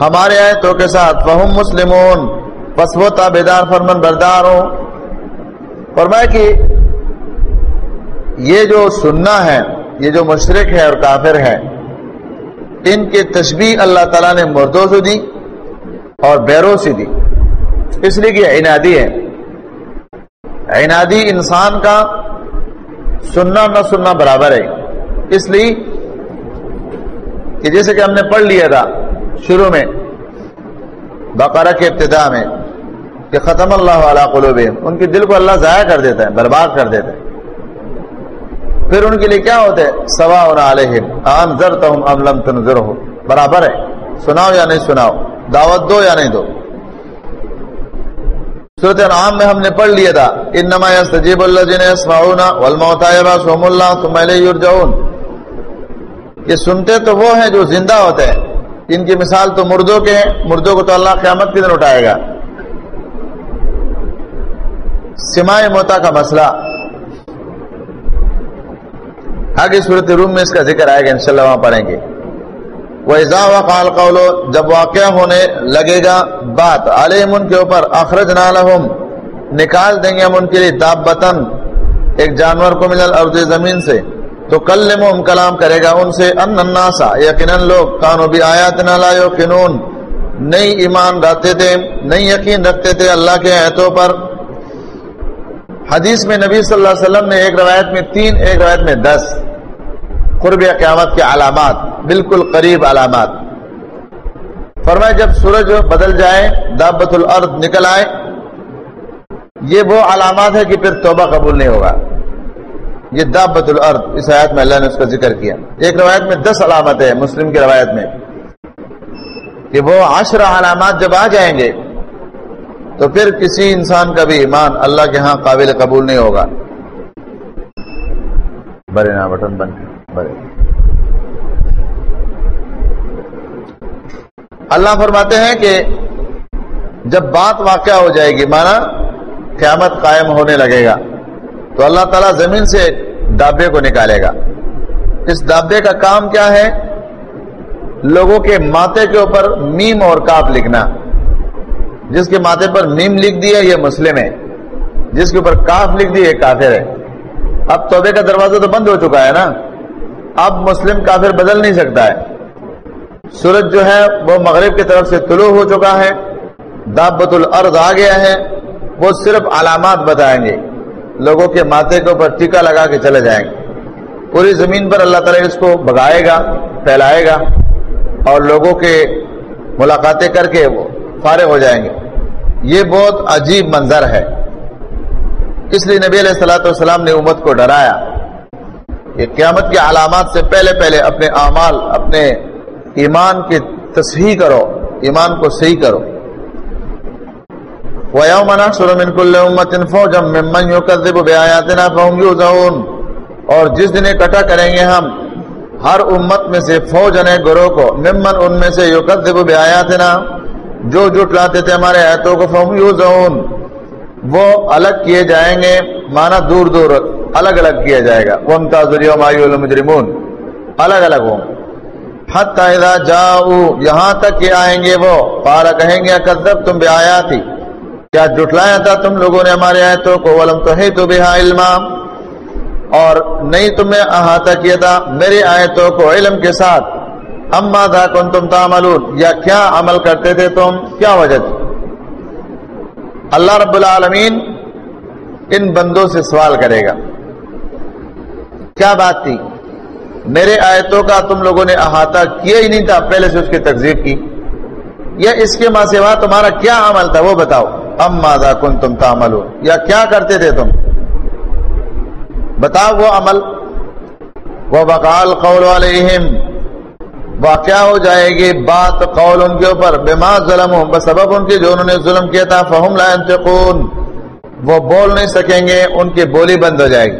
ہمارے آیتوں کے ساتھ فہم مسلمون۔ بس وہ تابیدار فرمن بردار ہوں فرمایا کہ یہ جو سننا ہے، یہ جو مشرق ہے اور کافر ہے، ان کے تشبیح اللہ تعالیٰ نے مردوں سے دی اور بیروں سے دی۔ اس لیے کہ عنادی ہے۔ عنادی انسان کا سننا نہ سننا برابر ہے۔ اس لیے کہ جیسے کہ ہم نے پڑھ لیا تھا شروع میں، بقرہ کے ابتدا میں کہ ختم اللہ علیہ قلوب ان کے دل کو اللہ ضائع کر دیتا ہے، برباد کر دیتا ہے۔ پھر ان کے لیے کیا ہوتے سوا علیہم ہو برابر ہے۔ سناؤ یا نہیں سناؤ؟ دعوت دو یا نہیں دو؟ صورت عام میں ہم نے پڑھ لیا تھا، انما ان نما سجیب اللہ جن سوم اللہ تم یرجعون۔ یہ سنتے تو وہ ہیں جو زندہ ہوتے ہیں۔ ان کی مثال تو مردوں کے ہیں، مردوں کو تو اللہ قیامت کے دن اٹھائے گا۔ سمائے موتا کا مسئلہ۔ آگے صورت روم میں اس کا ذکر آئے گا، انشاءاللہ وہاں پڑھیں گے۔ وہ وقال قولو جب واقعہ ہونے لگے گا، بات علیہم ان کے اوپر اخرج نالہم نکال دیں گے ہم ان کے لیے داب بطن ایک جانور کو ملل ارض زمین سے۔ تو کل کلام کرے گا ان سے، ان الناسا یقیناً لوگ کانو بھی آیات نہ لایو کنون نئی ایمان رکھتے تھے، نئی یقین رکھتے تھے اللہ کے آیتوں پر۔ حدیث میں نبی صلی اللہ علیہ وسلم نے ایک روایت میں تین، ایک روایت میں دس۔ قرب قیامت کے علامات، بالکل قریب علامات۔ فرمائے جب سورج بدل جائے، دابت الارض نکل آئے، یہ وہ علامات ہے کہ پھر توبہ قبول نہیں ہوگا۔ یہ دابت الارض، اس آیت میں اللہ نے اس کا ذکر کیا۔ ایک روایت میں دس علامت ہے مسلم کی روایت میں۔ کہ وہ عشر علامات جب آ جائیں گے تو پھر کسی انسان کا بھی ایمان اللہ کے ہاں قابل قبول نہیں ہوگا۔ برے نا بٹن بند برے اللہ فرماتے ہیں کہ جب بات واقع ہو جائے گی، مانا قیامت قائم ہونے لگے گا، تو اللہ تعالیٰ زمین سے دابے کو نکالے گا۔ اس دابے کا کام کیا ہے؟ لوگوں کے ماتے کے اوپر میم اور کاپ لکھنا۔ جس کے ماتھے پر میم لکھ دیا یہ مسلم ہے۔ جس کے اوپر کاف لکھ دی یہ کافر ہے۔ اب توبے کا دروازہ تو بند ہو چکا ہے نا۔ اب مسلم کافر بدل نہیں سکتا ہے۔ سورج جو ہے، وہ مغرب کی طرف سے طلوع ہو چکا ہے۔ دابت الارض آ گیا ہے۔ وہ صرف علامات بتائیں گے۔ لوگوں کے ماتھے کے اوپر ٹیکا لگا کے چلے جائیں گے۔ پوری زمین پر اللہ تعالیٰ اس کو بگائے گا، پھیلائے گا۔ اور لوگوں کے ملاقاتیں کر کے وہ فارغ ہو جائیں گے۔ یہ بہت عجیب منظر ہے۔ اس لیے نبی علیہ السلاۃ والسلام نے امت کو ڈرایا۔ کہ قیامت کی علامات سے پہلے پہلے اپنے اعمال، اپنے ایمان کی تصحیح کرو، ایمان کو صحیح کرو۔ اور جس دن اکٹھا کریں گے ہم، ہر امت میں سے فوج نے گروہ کو، ممن ان میں سے یوکدب بیاتنا جو جٹلاتے تھے ہمارے ایتوں کو فہم یوزعون وہ الگ کیے جائیں گے مانا دور دور الگ الگ کیا جائے گا۔ وہ المجرمون۔ الگ الگ ہوں حتی اذا جاؤ یہاں تک کہ آئیں گے وہ۔ پارا کہیں گے کذب تم بے آیا تھی کیا جٹلایا تھا تم لوگوں نے ہمارے آیتوں کو؟ ولم تو ہے تو بہا علما۔ اور نہیں تمہیں احاطہ کیا تھا میری آیتوں کو علم کے ساتھ۔ اما تھا کن تم تعملون؟ یا کیا عمل کرتے تھے تم؟ کیا وجہ تھی؟ اللہ رب العالمین ان بندوں سے سوال کرے گا۔ کیا بات تھی؟ میرے آیتوں کا تم لوگوں نے احاطہ کیا ہی نہیں تھا، پہلے سے اس کی تقزیب کی۔ یا اس کے ماں سوا تمہارا کیا عمل تھا؟ وہ بتاؤ۔ ام مادا کن تم تعمل یا کیا کرتے تھے تم؟ بتاؤ وہ عمل۔ وہ بکال قول علیہم واقع ہو جائے گی بات قول ان کے اوپر، بما ظلم بسبب ان کے جو انہوں نے ظلم کیا تھا، فہم لا انتقون وہ بول نہیں سکیں گے، ان کی بولی بند ہو جائے گی۔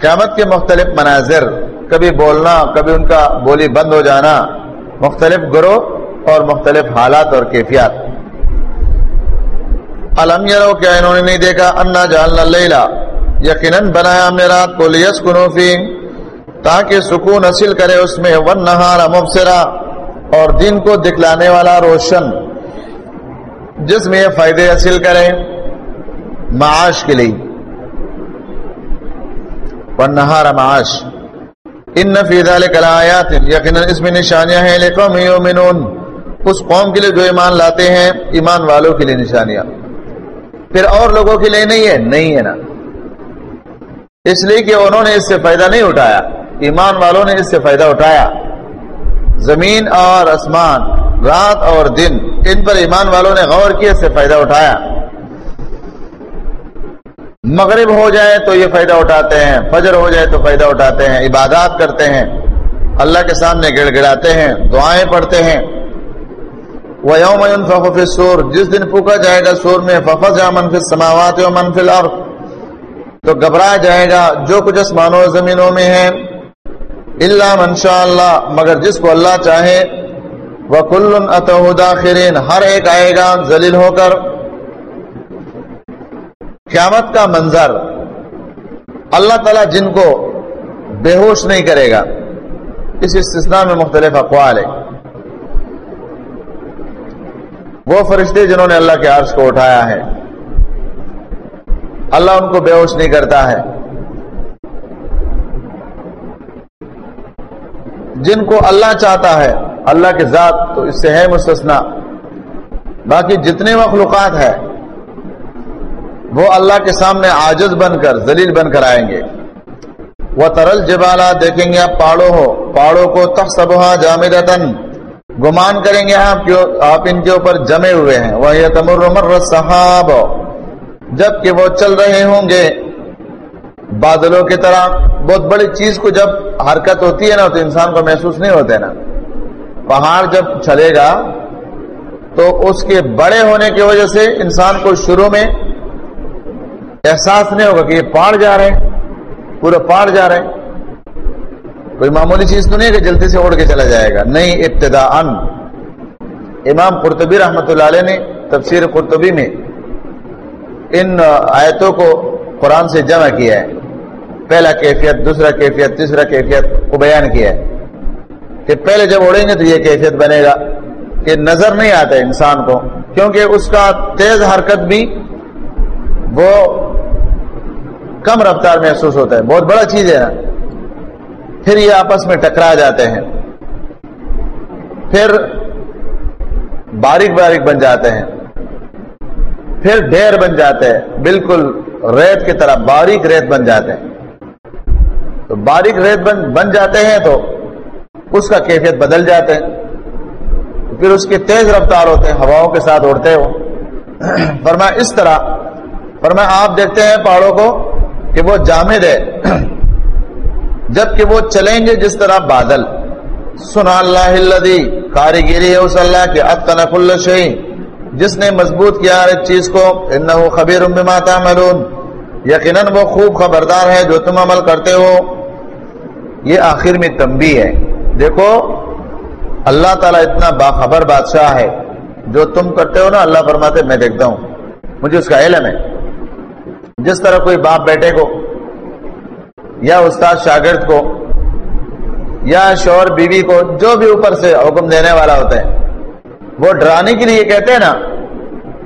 قیامت کے مختلف مناظر، کبھی بولنا، کبھی ان کا بولی بند ہو جانا، مختلف گروہ اور مختلف حالات اور کیفیات۔ علم یرو کیا انہوں نے نہیں دیکھا؟ انا جالنا لیلا یقیناً بنایا میرا کو لیس کنوفی تاکہ سکون حاصل کرے اس میں ون نہارا مبصرا، اور دن کو دکھلانے والا روشن، جس میں یہ فائدے حاصل کرے معاش کے لیے۔ ون نہارا معاش ان نفید کلایات یقیناً اس میں نشانیاں ہیں۔ لیکن یومنون اس قوم کے لیے جو ایمان لاتے ہیں، ایمان والوں کے لیے نشانیاں۔ پھر اور لوگوں کے لیے نہیں ہے؟ نہیں ہے نا۔ اس لیے کہ انہوں نے اس سے فائدہ نہیں اٹھایا۔ ایمان والوں نے اس سے فائدہ اٹھایا۔ زمین اور آسمان، رات اور دن، ان پر ایمان والوں نے غور کیا، اس سے فائدہ اٹھایا۔ مغرب ہو جائے تو یہ فائدہ اٹھاتے ہیں، فجر ہو جائے تو فائدہ اٹھاتے ہیں، عبادات کرتے ہیں۔ اللہ کے سامنے گڑ گڑاتے ہیں، دعائیں پڑھتے ہیں۔ وہ یوم فخف سور جس دن پھونکا جائے گا سور میں ففز یا منفی سماوات و منفی الارض تو گھبرایا جائے گا، جو کچھ آسمانوں زمینوں میں ہے اللہ منشاء اللہ، مگر جس کو اللہ چاہے وہ کل داخرین، ہر ایک آئے گا ذلیل ہو کر۔ قیامت کا منظر، اللہ تعالیٰ جن کو بے ہوش نہیں کرے گا۔ اس استثناء میں مختلف اقوال ہے وہ فرشتے جنہوں نے اللہ کے عرش کو اٹھایا ہے۔ اللہ ان کو بے ہوش نہیں کرتا ہے۔ جن کو اللہ چاہتا ہے، اللہ کے ذات، تو اس سے ہے مستثنا باقی جتنے مخلوقات ہیں، وہ اللہ کے سامنے عاجز بن کر، ذلیل بن کر آئیں گے۔ وہ ترل جبالا دیکھیں گے آپ پہاڑوں ہو۔ پہاڑوں کو تخصبہ جامدتن گمان کریں گے آپ آپ ان کے اوپر جمے ہوئے ہیں۔ وہ یہ تمر مر صحاب جبکہ وہ چل رہے ہوں گے بادلوں کی طرح۔ بہت بڑی چیز کو جب حرکت ہوتی ہے نا تو انسان کو محسوس نہیں ہوتے نا۔ پہاڑ جب چلے گا تو اس کے بڑے ہونے کی وجہ سے انسان کو شروع میں احساس نہیں ہوگا کہ یہ پہاڑ جا رہے ہیں، پورا پہاڑ جا رہے ہیں۔ کوئی معمولی چیز تو نہیں کہ جلدی سے اڑ کے چلا جائے گا۔ نہیں، ابتدا۔ ان امام قرطبی رحمت اللہ علیہ نے تفسیر قرطبی میں ان آیتوں کو قرآن سے جمع کیا ہے۔ پہلا کیفیت، دوسرا کیفیت، تیسرا کیفیت کو بیان کیا ہے۔ کہ پہلے جب اڑیں گے تو یہ کیفیت بنے گا کہ نظر نہیں آتا انسان کو، کیونکہ اس کا تیز حرکت بھی وہ کم رفتار محسوس ہوتا ہے۔ بہت بڑا چیز ہے۔ نا پھر یہ آپس میں ٹکرا جاتے ہیں۔ پھر باریک باریک بن جاتے ہیں۔ پھر ڈھیر بن جاتے ہیں۔ بالکل ریت کی طرح باریک ریت بن جاتے ہیں۔ تو باریک ریت بن بن جاتے ہیں تو اس کا کیفیت بدل جاتے ہیں پھر اس کے تیز رفتار ہوتے ہیں، ہواؤں کے ساتھ اڑتے ہو (clears throat) فرمایا اس طرح، فرمایا آپ دیکھتے ہیں پہاڑوں کو کہ وہ جامد ہے (clears throat) جبکہ وہ چلیں گے جس طرح بادل سنا اللہ کاریگری ہے اس اللہ کے اتنا کل شہی جس نے مضبوط کیا ہر چیز کو انہو خبیر بما تعملون یقیناً وہ خوب خبردار ہے جو تم عمل کرتے ہو یہ آخر میں تنبی ہے۔ دیکھو، اللہ تعالیٰ اتنا باخبر بادشاہ ہے۔ جو تم کرتے ہو نا، اللہ فرماتے، میں دیکھتا ہوں۔ مجھے اس کا علم ہے۔ جس طرح کوئی باپ بیٹے کو، یا استاد شاگرد کو، یا شور بیوی کو، جو بھی اوپر سے حکم دینے والا ہوتا ہے، وہ ڈرانے کے لیے کہتے ہیں نا،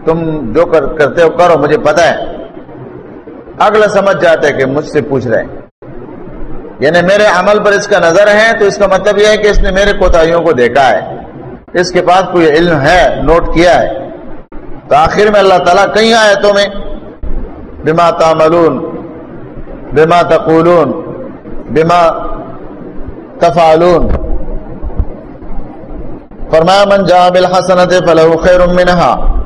تم جو کرتے ہو، کرو، مجھے پتا ہے۔ اگلا سمجھ جاتے کہ مجھ سے پوچھ رہے ہیں۔ یعنی میرے عمل پر اس کا نظر ہے تو اس کا مطلب یہ ہے کہ اس نے میرے کوتاہیوں کو دیکھا ہے اس کے پاس کوئی علم ہے نوٹ کیا ہے تو آخر میں اللہ تعالیٰ کئی آیتوں میں بما تعملون، بما تقولون، بما تفعلون۔ فرمایا، من جا بالحسنت فلو خیر منها۔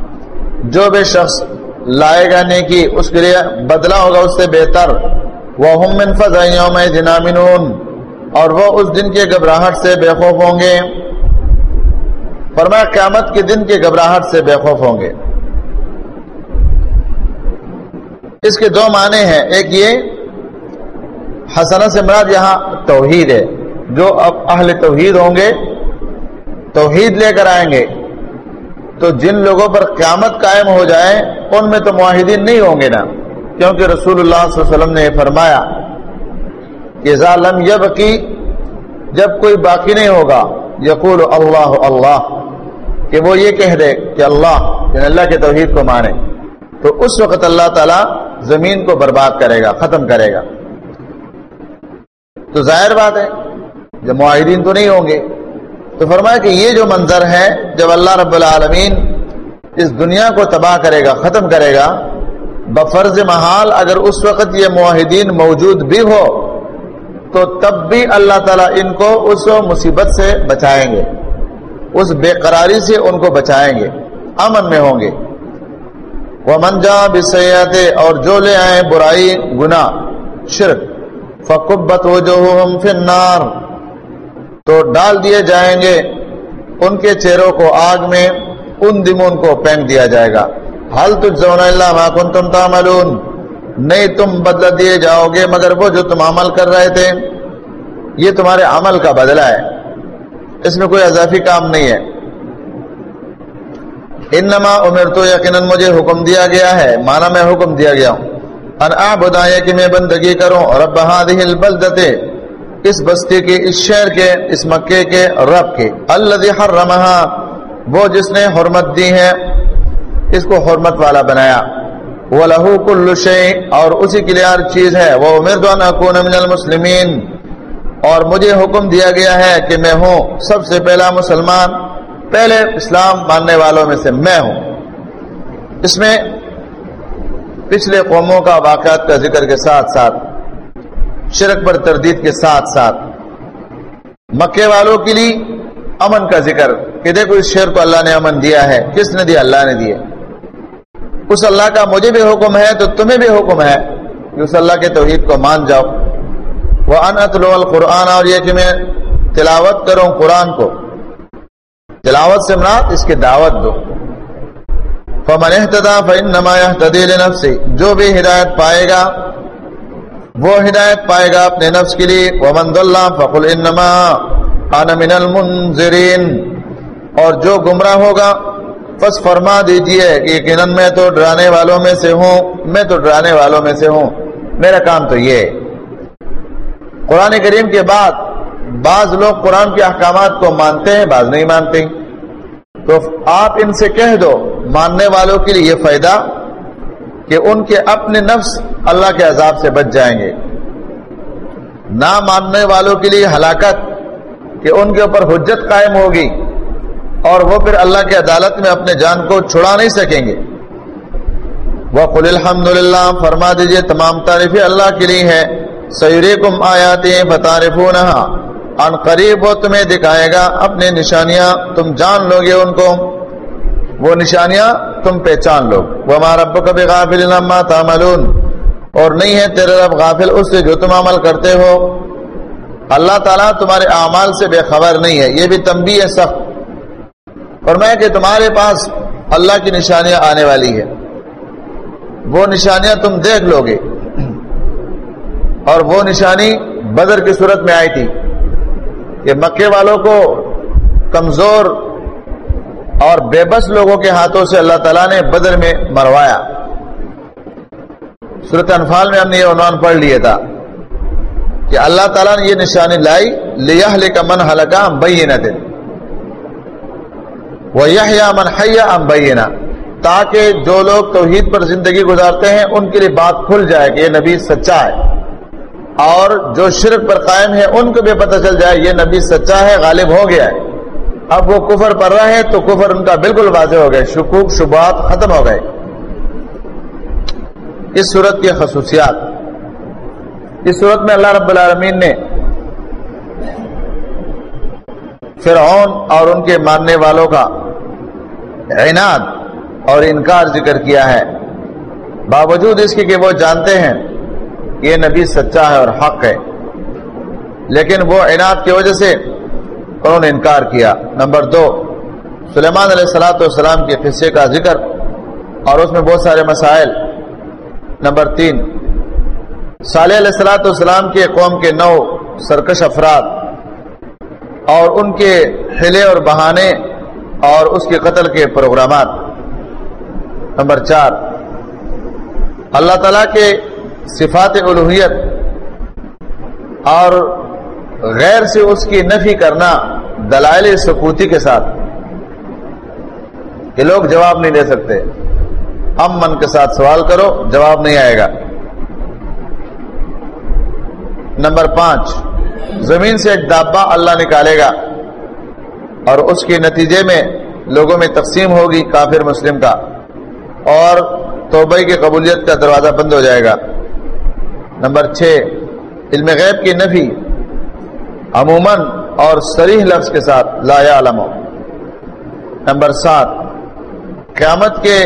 جو بے شخص لائے گا نیکی، اس کے لیے بدلہ ہوگا، اس سے بہتر۔ وہ من فضا اور وہ اس دن کے گھبراہٹ سے بے خوف ہوں گے۔ فرمایا، قیامت کے دن کے گھبراہٹ سے بے خوف ہوں گے۔ اس کے دو معنی ہیں۔ ایک یہ حسن سے مراد یہاں توحید ہے۔ جو اب اہل توحید ہوں گے، توحید لے کر آئیں گے۔ تو جن لوگوں پر قیامت قائم ہو جائے، ان میں تو معاہدین نہیں ہوں گے نا۔ کیونکہ رسول اللہ صلی اللہ علیہ وسلم نے فرمایا کہ ظالم یب کی جب کوئی باقی نہیں ہوگا، یقول اللہ اللہ، کہ وہ یہ کہہ دے کہ اللہ یعنی اللہ کے توحید کو مانے۔ تو اس وقت اللہ تعالی زمین کو برباد کرے گا، ختم کرے گا۔ تو ظاہر بات ہے، جب معاہدین تو نہیں ہوں گے۔ تو فرمایا کہ یہ جو منظر ہے، جب اللہ رب العالمین اس دنیا کو تباہ کرے گا، ختم کرے گا بفرض محال اگر اس وقت یہ معاہدین موجود بھی ہو، تو تب بھی اللہ تعالیٰ ان کو اس مصیبت سے بچائیں گے۔ اس بے قراری سے ان کو بچائیں گے۔ امن میں ہوں گے۔ وہ منجا بسیات اور جو لے آئے برائی گنا شرک، فقبت ہو جو فنار تو ڈال دیے جائیں گے۔ ان کے چہروں کو آگ میں، ان دمون کو پھینک دیا جائے گا۔ حل تجزون اللہ ما کنتم تعملون۔ نہیں تم بدلہ دیے جاؤ گے، مگر وہ جو تم عمل کر رہے تھے۔ یہ تمہارے عمل کا بدلہ ہے۔ اس میں کوئی اضافی کام نہیں ہے۔ انما عمر تو یقیناً مجھے حکم دیا گیا ہے، مانا میں حکم دیا گیا ہوں۔ ان اعبد کہ میں بندگی کروں۔ رب هذه البلدہ اس بستی کے، اس شہر کے، اس مکے کے رب کے۔ الذي حرمها وہ جس نے حرمت دی ہے۔ اس کو حرمت والا بنایا۔ وَلَهُ كُلُّ شَيْءٍ، اور اسی کے لیے ہر چیز ہے۔ وہ من المسلمین اور مجھے حکم دیا گیا ہے کہ میں ہوں سب سے پہلا مسلمان، پہلے اسلام ماننے والوں میں سے میں ہوں۔ اس میں پچھلے قوموں کا واقعات کا ذکر کے ساتھ ساتھ، شرک پر تردید کے ساتھ ساتھ۔ مکے والوں کے لیے امن کا ذکر، کہ دیکھو اس شہر کو اللہ نے امن دیا ہے۔ کس نے دیا؟ اللہ نے دیا۔ اس اللہ کا مجھے بھی حکم ہے تو تمہیں بھی حکم ہے کہ اس اللہ کے توحید کو مان جاؤ۔ وہ انتلو القرآن اور یہ کہ میں تلاوت کروں قرآن کو۔ تلاوت سے مراد اس کی دعوت دو۔ فمن احتدا فن فانما يهتدي لنفسه۔ جو بھی ہدایت پائے گا، وہ ہدایت پائے گا اپنے نفس کے لیے۔ ومن ضل فقل انما انا من المنذرين۔ اور جو گمراہ ہوگا بس فرما دیجیے کہ یقیناً میں تو ڈرانے والوں میں سے ہوں، میں تو ڈرانے والوں میں سے ہوں۔ میرا کام تو یہ۔ قرآن کریم کے بعد بعض لوگ قرآن کے احکامات کو مانتے ہیں، بعض نہیں مانتے۔ تو آپ ان سے کہہ دو، ماننے والوں کے لیے یہ فائدہ کہ ان کے اپنے نفس اللہ کے عذاب سے بچ جائیں گے۔ نہ ماننے والوں کے لیے ہلاکت کہ ان کے اوپر حجت قائم ہوگی۔ اور وہ پھر اللہ کی عدالت میں اپنے جان کو چھڑا نہیں سکیں گے۔ وہ قل الحمد للہ فرما دیجیے تمام تعریفیں اللہ کے لیے ہے سیری کم آیاتی ان قریب وہ تمہیں دکھائے گا اپنے نشانیاں تم جان لو گے ان کو۔ وہ نشانیاں تم پہچان لو۔ وہ ہمارا رب کبھی غافل تعملون۔ اور نہیں ہے تیرے رب غافل اس سے جو تم عمل کرتے ہو۔ اللہ تعالیٰ تمہارے اعمال سے بے خبر نہیں ہے۔ یہ بھی تمبی ہے سخت۔ اور میں کہ تمہارے پاس اللہ کی نشانیاں آنے والی ہے وہ نشانیاں تم دیکھ لو گے اور وہ نشانی بدر کی صورت میں آئی تھی کہ مکے والوں کو کمزور اور بے بس لوگوں کے ہاتھوں سے اللہ تعالیٰ نے بدر میں مروایا۔ صورت انفال میں ہم نے یہ عنوان پڑھ لیا تھا کہ اللہ تعالیٰ نے یہ نشانی لائی لیا کا من ہلکا ہم بینا دن وہ یہ من حیا ہم بینا تاکہ جو لوگ توحید پر زندگی گزارتے ہیں، ان کے لیے بات کھل جائے کہ یہ نبی سچا ہے۔ اور جو شرک پر قائم ہے، ان کو بھی پتہ چل جائے یہ نبی سچا ہے، غالب ہو گیا ہے۔ اب وہ کفر پر رہے تو کفر ان کا بالکل واضح ہو گئے۔ شکوک شبات ختم ہو گئے۔ اس صورت کی خصوصیات۔ اس صورت میں اللہ رب العالمین نے فرعون اور ان کے ماننے والوں کا عناد اور انکار ذکر کیا ہے۔ باوجود اس کے کہ وہ جانتے ہیں کہ یہ نبی سچا ہے اور حق ہے۔ لیکن وہ عناد کی وجہ سے انہوں نے انکار کیا۔ نمبر دو، سلیمان علیہ السلاۃ والسلام کے قصے کا ذکر اور اس میں بہت سارے مسائل۔ نمبر تین، صالح علیہ السلاۃ والسلام کے قوم کے نو سرکش افراد اور ان کے حلے اور بہانے اور اس کے قتل کے پروگرامات۔ نمبر چار، اللہ تعالیٰ کے صفات الوحیت اور غیر سے اس کی نفی کرنا دلائل سکوتی کے ساتھ۔ کہ لوگ جواب نہیں دے سکتے۔ ام من کے ساتھ سوال کرو، جواب نہیں آئے گا۔ نمبر پانچ زمین سے ایک دابا اللہ نکالے گا اور اس کے نتیجے میں لوگوں میں تقسیم ہوگی کافر مسلم کا اور توبئی کی قبولیت کا دروازہ بند ہو جائے گا۔ نمبر چھ، علم غیب کی نفی عموماً اور سریح لفظ کے ساتھ لا علم نمبر سات، قیامت کے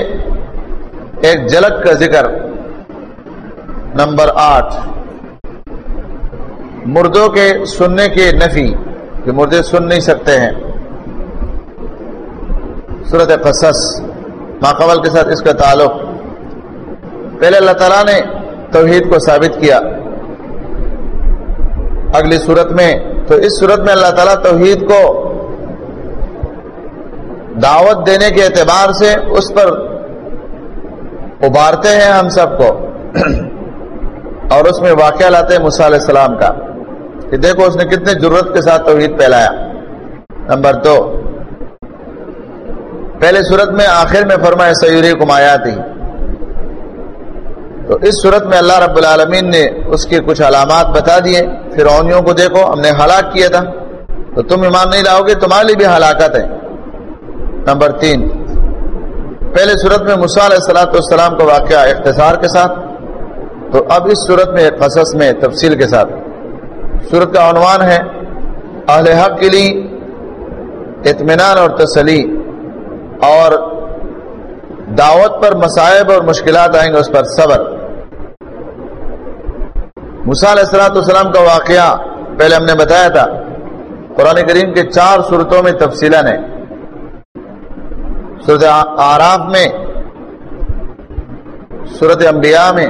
ایک جلک کا ذکر۔ نمبر آٹھ مردوں کے سننے کے نفی کہ مردے سن نہیں سکتے ہیں۔ صورت قصص ماقبل کے ساتھ اس کا تعلق۔ پہلے اللہ تعالیٰ نے توحید کو ثابت کیا۔ اگلی صورت میں، تو اس صورت میں اللہ تعالیٰ توحید کو دعوت دینے کے اعتبار سے اس پر ابھارتے ہیں ہم سب کو۔ اور اس میں واقعہ لاتے ہیں علیہ السلام کا۔ کہ دیکھو اس نے کتنے ضرورت کے ساتھ توحید پھیلایا۔ نمبر دو، پہلے صورت میں آخر میں فرمایا سیوری کمایا تھی تو اس صورت میں اللہ رب العالمین نے اس کے کچھ علامات بتا دیے۔ فرونیوں کو دیکھو، ہم نے ہلاک کیا تھا۔ تو تم ایمان نہیں لاؤ گے، تمہارے لیے بھی ہلاکت ہے۔ نمبر تین، پہلے صورت میں علیہ السلاۃ والسلام کا واقعہ اختصار کے ساتھ۔ تو اب اس صورت میں قصص میں تفصیل کے ساتھ۔ صورت کا عنوان ہے، اہل حق کے لیے اطمینان اور تسلی۔ اور دعوت پر مسائب اور مشکلات آئیں گے اس پر صبر۔ علیہ السلاۃ والسلام کا واقعہ پہلے ہم نے بتایا تھا۔ قرآن کریم کے چار صورتوں میں تفصیل ہے۔ صورت آراف میں صورت انبیاء میں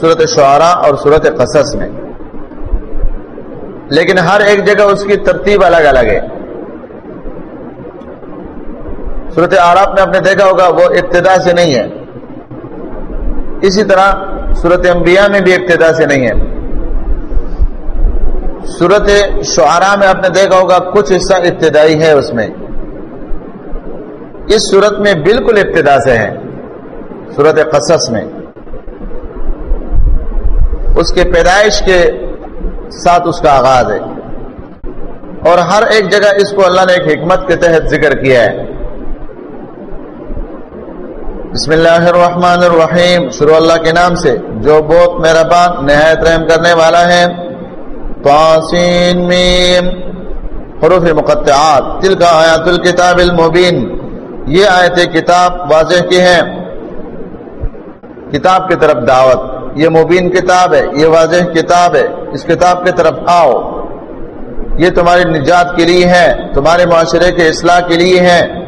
صورت شعراء اور صورت قصص میں۔ لیکن ہر ایک جگہ اس کی ترتیب الگ الگ ہے۔ صورت آراف میں آپ نے دیکھا ہوگا، وہ ابتدا سے نہیں ہے۔ اسی طرح صورت انبیاء میں بھی ابتدا سے نہیں ہے۔ صورت شعراء میں آپ نے دیکھا ہوگا، کچھ حصہ ابتدائی ہے اس میں۔ اس صورت میں بالکل ابتدا سے ہے صورت قصص میں۔ اس کے پیدائش کے ساتھ اس کا آغاز ہے۔ اور ہر ایک جگہ اس کو اللہ نے ایک حکمت کے تحت ذکر کیا ہے۔ بسم اللہ الرحمن الرحیم۔ شروع اللہ کے نام سے۔ جو بہت مہربان، نہایت رحم کرنے والا ہے۔ میم۔ حروف مقطعات۔ تل کا آیات الکتاب المبین۔ یہ آیت کتاب واضح کی ہے۔ کتاب کی طرف دعوت۔ یہ مبین کتاب ہے، یہ واضح کتاب ہے، اس کتاب کی طرف آؤ۔ یہ تمہاری نجات کے لیے ہے، تمہارے معاشرے کے اصلاح کے لیے ہے۔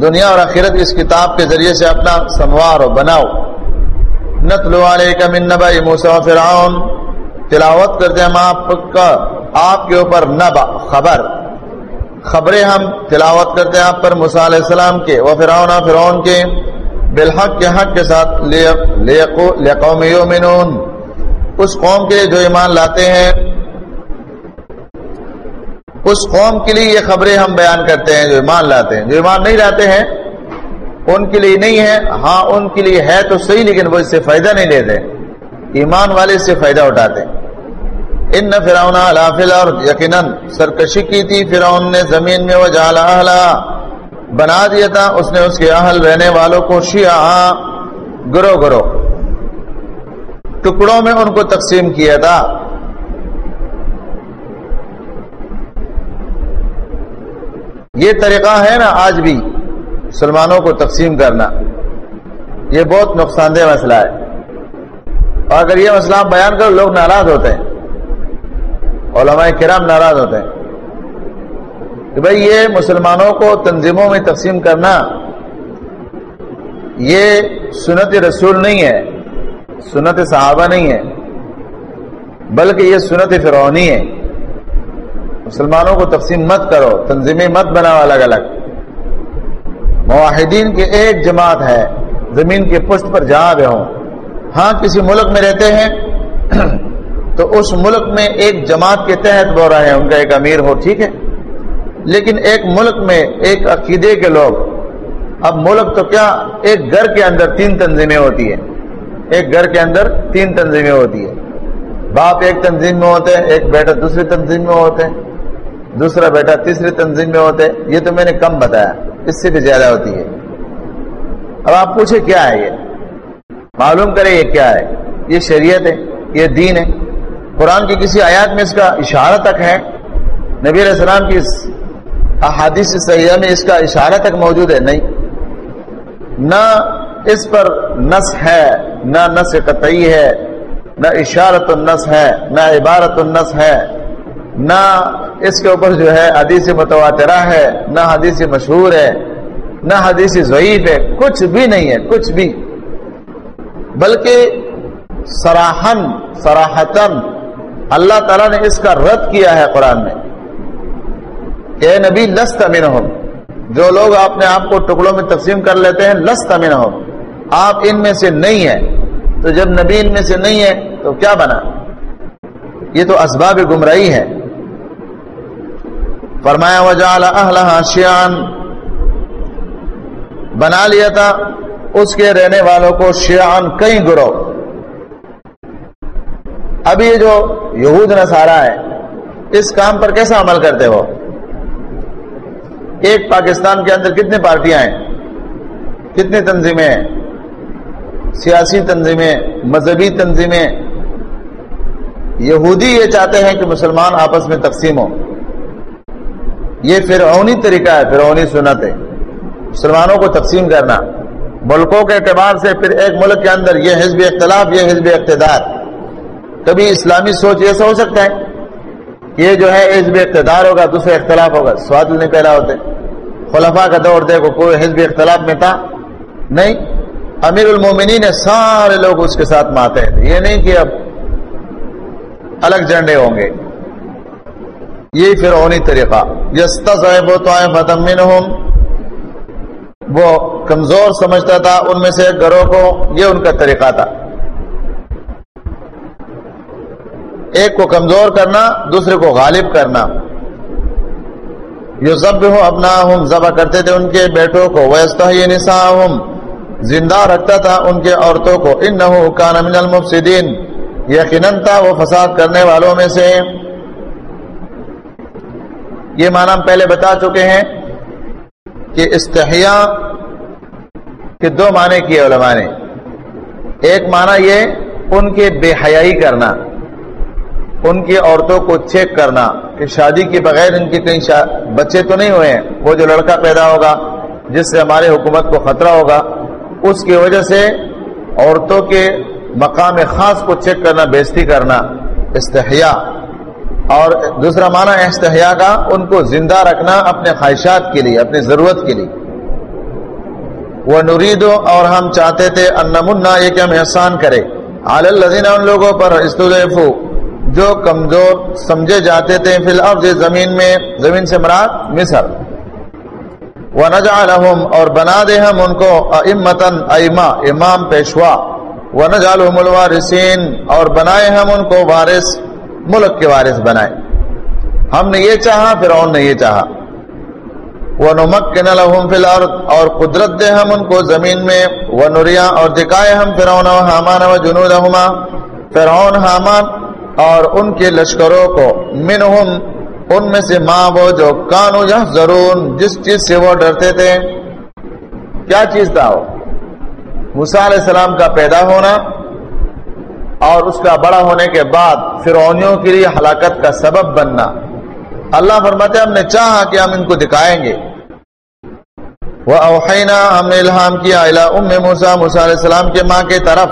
دنیا اور آخرت اس کتاب کے ذریعے سے اپنا سنوار بناؤ۔ نتلو علیہ من نبا فرعون۔ تلاوت کرتے ہم آپ کا، آپ کے اوپر نبا خبر۔ خبریں ہم تلاوت کرتے ہیں آپ پر علیہ السلام کے وہ فرعون فرعون کے۔ بالحق کے حق کے ساتھ قوم یومنون اس قوم کے لیے جو ایمان لاتے ہیں، اس قوم کے لیے یہ خبریں ہم بیان کرتے ہیں جو ایمان لاتے ہیں۔ جو ایمان نہیں لاتے ہیں، ان کے لیے نہیں ہے۔ ہاں ان کے لیے ہے تو صحیح، لیکن وہ اس سے فائدہ نہیں لیتے۔ ایمان والے اس سے فائدہ اٹھاتے ان فرعون فراؤن اور یقیناً سرکشی کی تھی۔ فرعون نے زمین میں وہ جالا بنا دیا تھا، اس نے اس کے اہل رہنے والوں کو شیعہ گرو گرو ٹکڑوں میں ان کو تقسیم کیا تھا۔ یہ طریقہ ہے نا آج بھی مسلمانوں کو تقسیم کرنا۔ یہ بہت نقصان دہ مسئلہ ہے۔ اور اگر یہ مسئلہ بیان کرو، لوگ ناراض ہوتے ہیں۔ علماء کرام ناراض ہوتے ہیں۔ کہ بھائی یہ مسلمانوں کو تنظیموں میں تقسیم کرنا یہ سنت رسول نہیں ہے، سنت صحابہ نہیں ہے، بلکہ یہ سنت فرونی ہے۔ مسلمانوں کو تقسیم مت کرو، تنظیمیں مت بناؤ الگ الگ۔ معاہدین کے ایک جماعت ہے، زمین کے پشت پر جہاں بھی ہوں۔ ہاں کسی ملک میں رہتے ہیں، تو اس ملک میں ایک جماعت کے تحت بول رہے ہیں، ان کا ایک امیر ہو، ٹھیک ہے۔ لیکن ایک ملک میں ایک عقیدے کے لوگ، اب ملک تو کیا ایک گھر کے اندر تین تنظیمیں ہوتی ہیں؟ ایک گھر کے اندر تین تنظیمیں ہوتی ہیں۔ باپ ایک تنظیم میں ہوتے ہیں، ایک بیٹا دوسری تنظیم میں ہوتے ہیں، دوسرا بیٹا تیسری تنظیم میں ہوتے ہیں۔ یہ تو میں نے کم بتایا، اس سے بھی زیادہ ہوتی ہے۔ اب آپ پوچھے کیا ہے یہ؟ معلوم کرے یہ کیا ہے؟ یہ شریعت ہے، یہ دین ہے۔ قرآن کی کسی آیات میں اس کا اشارہ تک ہے؟ نبی علیہ السلام کی احادیث سیاح میں اس کا اشارہ تک موجود ہے؟ نہیں۔ نہ اس پر نس ہے، نہ نس قطعی ہے، نہ اشارت النس ہے، نہ عبارت النس ہے، نہ اس کے اوپر جو ہے حدیث متواترہ ہے، نہ حدیث مشہور ہے، نہ حدیث ضعیف ہے، کچھ بھی نہیں ہے، کچھ بھی۔ بلکہ سراہن سراہتن اللہ تعالیٰ نے اس کا رد کیا ہے قرآن میں۔ کہ نبی، لست امین ہو جو لوگ اپنے آپ کو ٹکڑوں میں تقسیم کر لیتے ہیں، لست امین ہو آپ ان میں سے نہیں ہیں۔ تو جب نبی ان میں سے نہیں ہے تو کیا بنا؟ یہ تو اسباب گمراہی ہے فرمایا وجہ شیان بنا لیا تھا، اس کے رہنے والوں کو شیان کئی گروہ۔ اب یہ جو یہود نسارا ہے اس کام پر کیسا عمل کرتے ہو؟ ایک پاکستان کے اندر کتنی پارٹیاں ہیں؟ کتنی تنظیمیں ہیں؟ سیاسی تنظیمیں، مذہبی تنظیمیں۔ یہودی یہ چاہتے ہیں کہ مسلمان آپس میں تقسیم ہو یہ فرعونی طریقہ ہے، فرعونی سنت ہے۔ مسلمانوں کو تقسیم کرنا۔ ملکوں کے اعتبار سے پھر ایک ملک کے اندر یہ حزب اختلاف، یہ حزب اقتدار۔ کبھی اسلامی سوچ ایسا ہو سکتا ہے یہ جو ہے حزب اقتدار ہوگا، دوسرے اختلاف ہوگا، سواد نہیں پیدا ہوتے۔ خلفا کا دور دیکھو، کوئی حزب اختلاف میں تھا؟ نہیں۔ امیر المومنی نے سارے لوگ اس کے ساتھ ماتے ہیں۔ یہ نہیں کہ اب الگ جھنڈے ہوں گے۔ یہ فرعونی طریقہ۔ وہ کمزور سمجھتا تھا، ان میں سے گروہ کو یہ ان کا طریقہ تھا۔ ایک کو کمزور کرنا، دوسرے کو غالب کرنا۔ یہ ضب ہو اپنا ہم ذبح کرتے تھے ان کے بیٹوں کو ویستا یہ نسا زندہ رکھتا تھا ان کے عورتوں کو۔ ان نہ کان من المفسدین یقیناً تھا وہ فساد کرنے والوں میں سے۔ یہ معنی ہم پہلے بتا چکے ہیں کہ استحیا کے دو معنی کیے علماء نے۔ ایک معنی یہ، ان کے بے حیائی کرنا۔ ان کی عورتوں کو چیک کرنا کہ شادی کے بغیر ان کے کہیں شا... بچے تو نہیں ہوئے ہیں، وہ جو لڑکا پیدا ہوگا، جس سے ہمارے حکومت کو خطرہ ہوگا، اس کی وجہ سے عورتوں کے مقام خاص کو چیک کرنا بیزتی کرنا استحیا اور دوسرا معنی استحیا کا، ان کو زندہ رکھنا اپنے خواہشات کے لیے، اپنی ضرورت کے لیے۔ وہ نریدو اور ہم چاہتے تھے انمنا یہ کہ ہم احسان کرے عال الزین ان لوگوں پر استدیفو جو کمزور سمجھے جاتے تھے فی الارض زمین میں، زمین سے مراد مصر۔ ونجعلہم اور بنا دے ہم ان کو ائمتن ائمہ، امام پیشوا۔ ونجعلہم الوارثین اور بنائے ہم ان کو وارث، ملک کے وارث بنائے۔ ہم نے یہ چاہا، فرعون نے یہ چاہا۔ وَنُمَكِّنَ لَهُمْ فِي الْأَرْضِ، اور قدرت دے ہم ان کو زمین میں۔ ونریا اور دکھائے ہم فرعون و حامان و جنودہما۔ فرعون، حامان اور ان کے لشکروں کو، منہم، ان میں سے ماں وہ جو کانو ضرور جس چیز سے وہ ڈرتے تھے۔ کیا چیز تھا وہ؟ موسیٰ علیہ السلام کا پیدا ہونا اور اس کا بڑا ہونے کے بعد فرعونیوں کے لیے ہلاکت کا سبب بننا۔ اللہ فرماتے ہم نے چاہا کہ ہم ان کو دکھائیں گے۔ وہ اوحینا ہم نے الہام کیا ام موسیٰ موسیٰ علیہ السلام کے ماں کے طرف۔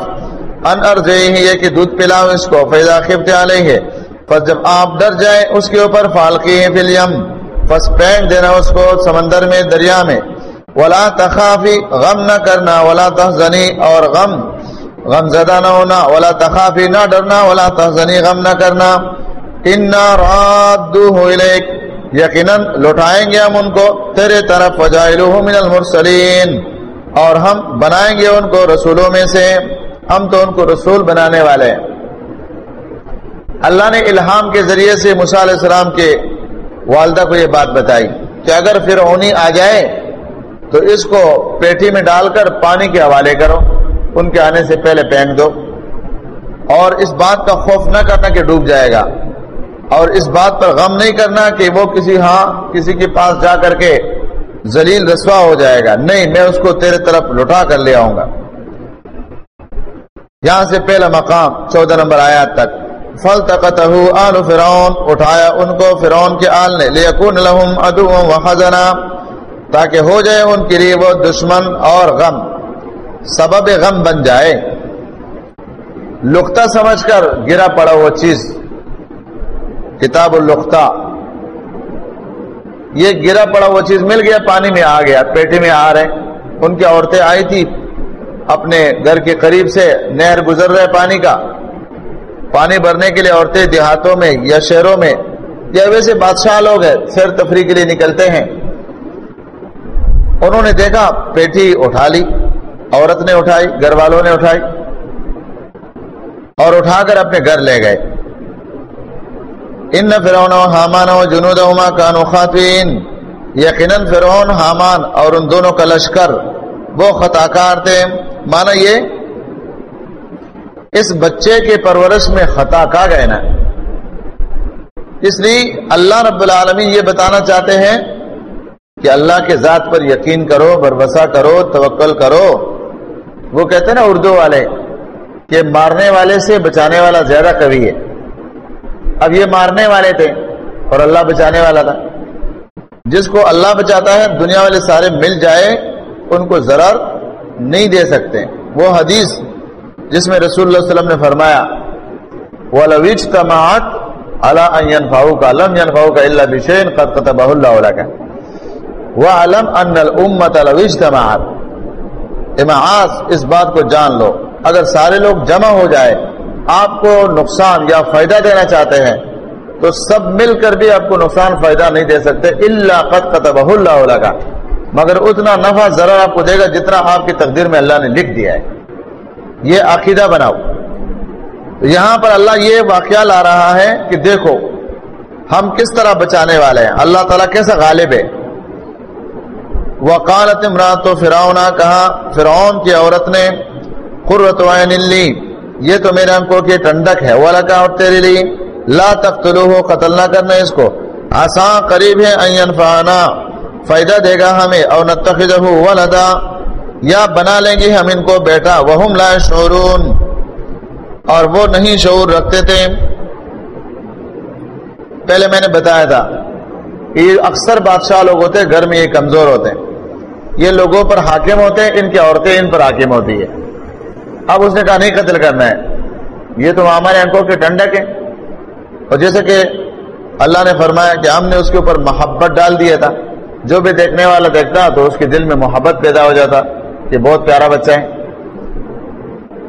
ان ارجے یہ کہ دودھ پلاؤ، اس کو فیضا خفت علیہ۔ پس جب آپ ڈر جائیں، اس کے اوپر فالقی ہیں فلیم پس پینک دینا اس کو سمندر میں، دریا میں۔ ولا تخافی، غم نہ کرنا، ولا تحزنی اور غم۔ غم زدہ نہ ہونا، ولا تخافی نہ ڈرنا، ولا تحزنی، غم نہ کرنا۔ انا رادو الیک۔ یقیناً لوٹائیں گے ہم ان کو، تیرے طرف فجائلوہ من المرسلین۔ اور ہم بنائیں گے ان کو رسولوں میں سے۔ ہم تو ان کو رسول بنانے والے ہیں۔ اللہ نے الہام کے ذریعے سے علیہ السلام کے والدہ کو یہ بات بتائی کہ اگر پھر اونی آ جائے تو اس کو پیٹھی میں ڈال کر پانی کے حوالے کرو، ان کے آنے سے پہلے پھینک دو۔ اور اس بات کا خوف نہ کرنا کہ ڈوب جائے گا۔ اور اس بات پر غم نہیں کرنا کہ وہ کسی ہاں کسی کے پاس جا کر کے زلیل رسوا ہو جائے گا۔ نہیں، میں اس کو تیرے طرف لٹا کر لے آؤں گا۔ یہاں سے پہلا مقام چودہ نمبر آیا تک۔ فل تقت آل فرعون اٹھایا ان کو فرعون کے آل نے۔ لیکن لہم ادو و خزنا تاکہ ہو جائے ان کے لیے وہ دشمن اور غم۔ سبب غم بن جائے۔ لکتا سمجھ کر گرا پڑا وہ چیز۔ کتاب الختہ یہ گرا پڑا وہ چیز مل گیا، پانی میں آ گیا پیٹے میں آ رہے۔ ان کی عورتیں آئی تھی۔ اپنے گھر کے قریب سے نہر گزر رہے پانی کا۔ پانی بھرنے کے لیے عورتیں دیہاتوں میں یا شہروں میں یا ویسے بادشاہ لوگ ہیں سیر تفریح کے لیے نکلتے ہیں۔ انہوں نے دیکھا، پیٹھی اٹھا لی، عورت نے اٹھائی، گھر والوں نے اٹھائی اور اٹھا کر اپنے گھر لے گئے۔ ان فرعون و حامان و جنود کانو خواتین یقیناً فرعون، حامان اور ان دونوں کا لشکر وہ خطا کار تھے۔ مانا یہ اس بچے کے پرورش میں خطا کا گئے نا اس لیے اللہ رب العالمین یہ بتانا چاہتے ہیں کہ اللہ کے ذات پر یقین کرو، بھروسہ کرو، توکل کرو۔ وہ کہتے ہیں نا اردو والے کہ مارنے والے سے بچانے والا زیادہ کبھی ہے۔ اب یہ مارنے والے تھے اور اللہ بچانے والا تھا۔ جس کو اللہ بچاتا ہے، دنیا والے سارے مل جائے۔ ان کو ضرر نہیں دے سکتے۔ وہ حدیث جس میں رسول اللہ علیہ وسلم نے فرمایا وہ لویچ تماعت اللہ فاؤ کا علم فاؤ کا اللہ بشین قد قطب اللہ علیہ کا وہ علم ان اس بات کو جان لو۔ اگر سارے لوگ جمع ہو جائے، آپ کو نقصان یا فائدہ دینا چاہتے ہیں، تو سب مل کر بھی آپ کو نقصان فائدہ نہیں دے سکتے اللہ قد قطب اللہ کا مگر اتنا نفع ضرور آپ کو دے گا جتنا آپ کی تقدیر میں اللہ نے لکھ دیا ہے۔ یہ عقیدہ بناؤ۔ یہاں پر اللہ یہ واقعہ لا رہا ہے کہ دیکھو، ہم کس طرح بچانے والے ہیں۔ اللہ تعالیٰ کیسا غالب ہے؟ وکالت عمران تو فراؤنا کہا، فرعون کی عورت نے، قرۃ لی، یہ تو میرے انکو کی ٹنڈک ہے وہ لگا اور تیرے لیے، لا تختلو ہو قتل نہ کرنا اس کو۔ آسان قریب ہے این فانا فائدہ دے گا ہمیں اور نتخذ ولدا، یا بنا لیں گے ہم ان کو بیٹا، وہم لا شعورون اور وہ نہیں شعور رکھتے تھے۔ پہلے میں نے بتایا تھا کہ یہ اکثر بادشاہ لوگ ہوتے ہیں گھر میں یہ کمزور ہوتے۔ ہیں یہ لوگوں پر حاکم ہوتے ہیں ان کی عورتیں ان پر حاکم ہوتی ہے اب اس نے کہا، نہیں قتل کرنا ہے۔ یہ تو ہمارے آنکھوں کے ٹنڈک ہے اور جیسے کہ اللہ نے فرمایا کہ ہم نے اس کے اوپر محبت ڈال دیا تھا۔ جو بھی دیکھنے والا دیکھتا تو اس کے دل میں محبت پیدا ہو جاتا کہ بہت پیارا بچہ ہے۔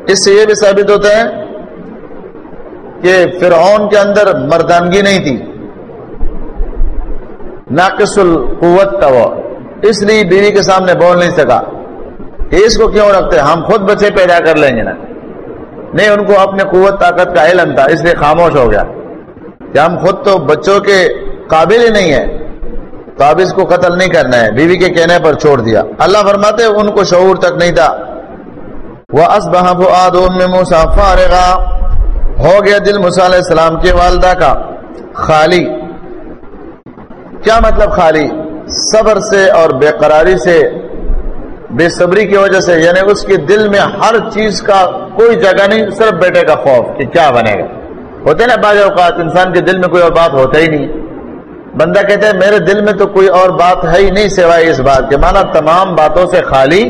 اس سے یہ بھی ثابت ہوتا ہے کہ فرعون کے اندر مردانگی نہیں تھی۔ ناقص القوت تھا وہ۔ اس لیے بیوی کے سامنے بول نہیں سکا۔ اس کو کیوں رکھتے؟ ہم خود بچے پیدا کر لیں گے نا۔ نہیں، ان کو اپنے قوت، طاقت کا علم تھا، اس لیے خاموش ہو گیا۔ کہ ہم خود تو بچوں کے قابل ہی نہیں ہے تو اب اس کو قتل نہیں کرنا ہے، بیوی کے کہنے پر چھوڑ دیا۔ اللہ فرماتے، ان کو شعور تک نہیں تھا۔ وہ فارغا۔ ہو گیا دل علیہ السلام کے والدہ کا۔ خالی۔ کیا مطلب خالی؟ صبر سے اور بے قراری سے۔ بے صبری کی وجہ سے یعنی اس کے دل میں ہر چیز کا کوئی جگہ نہیں، صرف بیٹے کا خوف کہ کیا بنے گا۔ ہوتے نا بعض اوقات انسان کے دل میں کوئی اور بات ہوتا ہی نہیں۔ بندہ کہتے ہیں میرے دل میں تو کوئی اور بات ہے ہی نہیں سوائے اس بات کے، مانا تمام باتوں سے خالی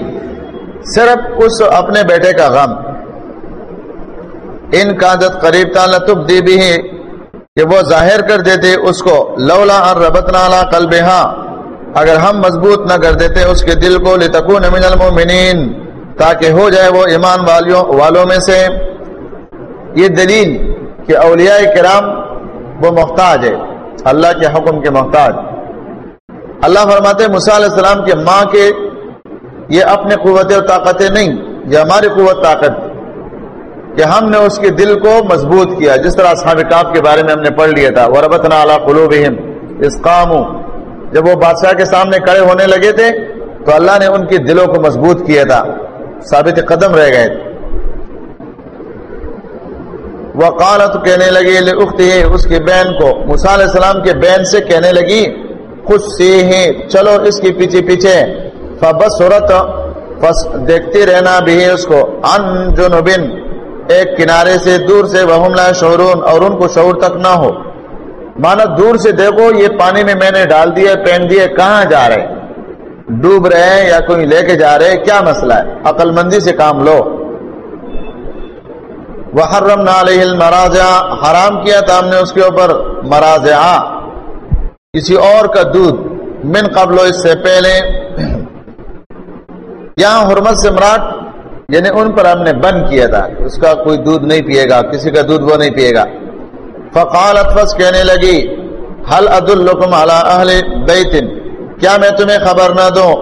صرف اس اپنے بیٹے کا غم۔ ان کا جت قریب تعلق دی بھی ہے کہ وہ ظاہر کر دیتے اس کو، لولا ربت نالا کل اگر ہم مضبوط نہ کر دیتے اس کے دل کو لتکون من المؤمنین تاکہ ہو جائے وہ ایمان والیوں، والوں میں سے۔ یہ دلیل کہ اولیاء کرام وہ محتاج ہے اللہ کے حکم کے محتاج۔ اللہ فرماتے علیہ السلام کے ماں کے یہ اپنے قوتیں اور طاقتیں نہیں، یہ ہماری قوت طاقت۔ کہ ہم نے اس کے دل کو مضبوط کیا، جس طرح صحابہ کے بارے میں ہم نے پڑھ لیا تھا۔ وربتنا علی قلوبہم اسقاموا جب وہ بادشاہ کے سامنے کڑے ہونے لگے تھے، تو اللہ نے ان کے دلوں کو مضبوط کیا تھا۔ ثابت قدم رہ گئے۔ وہ کالت کہنے لگی اختی، اس کی بہن کو۔ علیہ السلام کے بہن سے کہنے لگی خوش سی ہی چلو اس کی پیچھے پیچھے۔ فبس بس دیکھتی رہنا بھی اس کو۔ ان جنوبن ایک کنارے سے دور سے۔ وہ شورون اور ان کو شعور تک نہ ہو۔ مانا دور سے دیکھو، یہ پانی میں میں نے ڈال دیا پہن دیے کہاں جا رہے؟ ڈوب رہے ہیں یا کوئی لے کے جا رہے کیا مسئلہ ہے؟ عقل مندی سے کام لو۔ وہ حرم نہ حرام کیا تھا ہم نے اس کے اوپر مراض کسی اور کا دودھ من قبل اس سے پہلے۔ یہاں حرمت سے مراٹ یعنی ان پر ہم نے بند کیا تھا۔ اس کا کوئی دودھ نہیں پیے گا، کسی کا دودھ وہ نہیں پیے گا۔ فقال اتفس کہنے لگی حل عد الحکم اہل بیتن کیا میں تمہیں خبر نہ دوں؟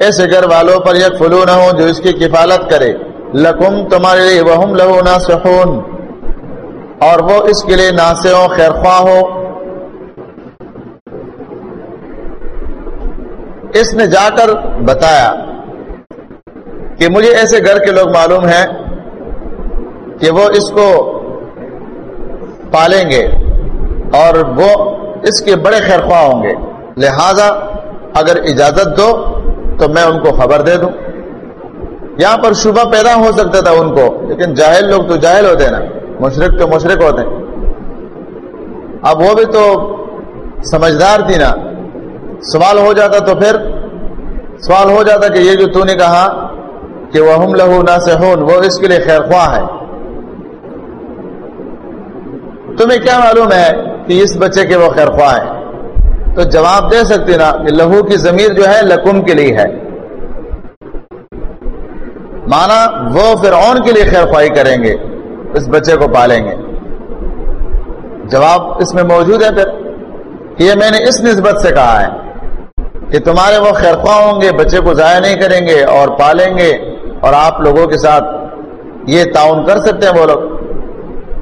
ایسے گھر والوں پر یک فلو نہ ہوں جو اس کی کفالت کرے۔ لکم تمہارے لیے وہ لہو ناسخون اور وہ اس کے لیے ناسے ہو خیر خواہ ہو۔ اس نے جا کر بتایا کہ مجھے ایسے گھر کے لوگ معلوم ہیں کہ وہ اس کو پالیں گے اور وہ اس کے بڑے خیر خواہ ہوں گے۔ لہذا اگر اجازت دو تو میں ان کو خبر دے دوں۔ یہاں پر شبہ پیدا ہو سکتا تھا ان کو، لیکن جاہل لوگ تو جاہل ہوتے ہیں نا، مشرق تو مشرق ہوتے ہیں۔ اب وہ بھی تو سمجھدار تھی نا۔ سوال ہو جاتا تو پھر، سوال ہو جاتا کہ یہ جو تو نے کہا کہ وہ ہم لہو نہ سے وہ اس کے لیے خیر خواہ ہے۔ تمہیں کیا معلوم ہے کہ اس بچے کے وہ خیر خواہ ہے؟ تو جواب دے سکتے نا کہ لہو کی ضمیر جو ہے لکم کے لیے ہے۔ مانا وہ فرعون کے لیے خیر خواہی کریں گے، اس بچے کو پالیں گے۔ جواب اس میں موجود ہے پھر یہ میں نے اس نسبت سے کہا ہے کہ تمہارے وہ خیر خواہ ہوں گے، بچے کو ضائع نہیں کریں گے اور پالیں گے اور آپ لوگوں کے ساتھ یہ تعاون کر سکتے ہیں وہ لوگ۔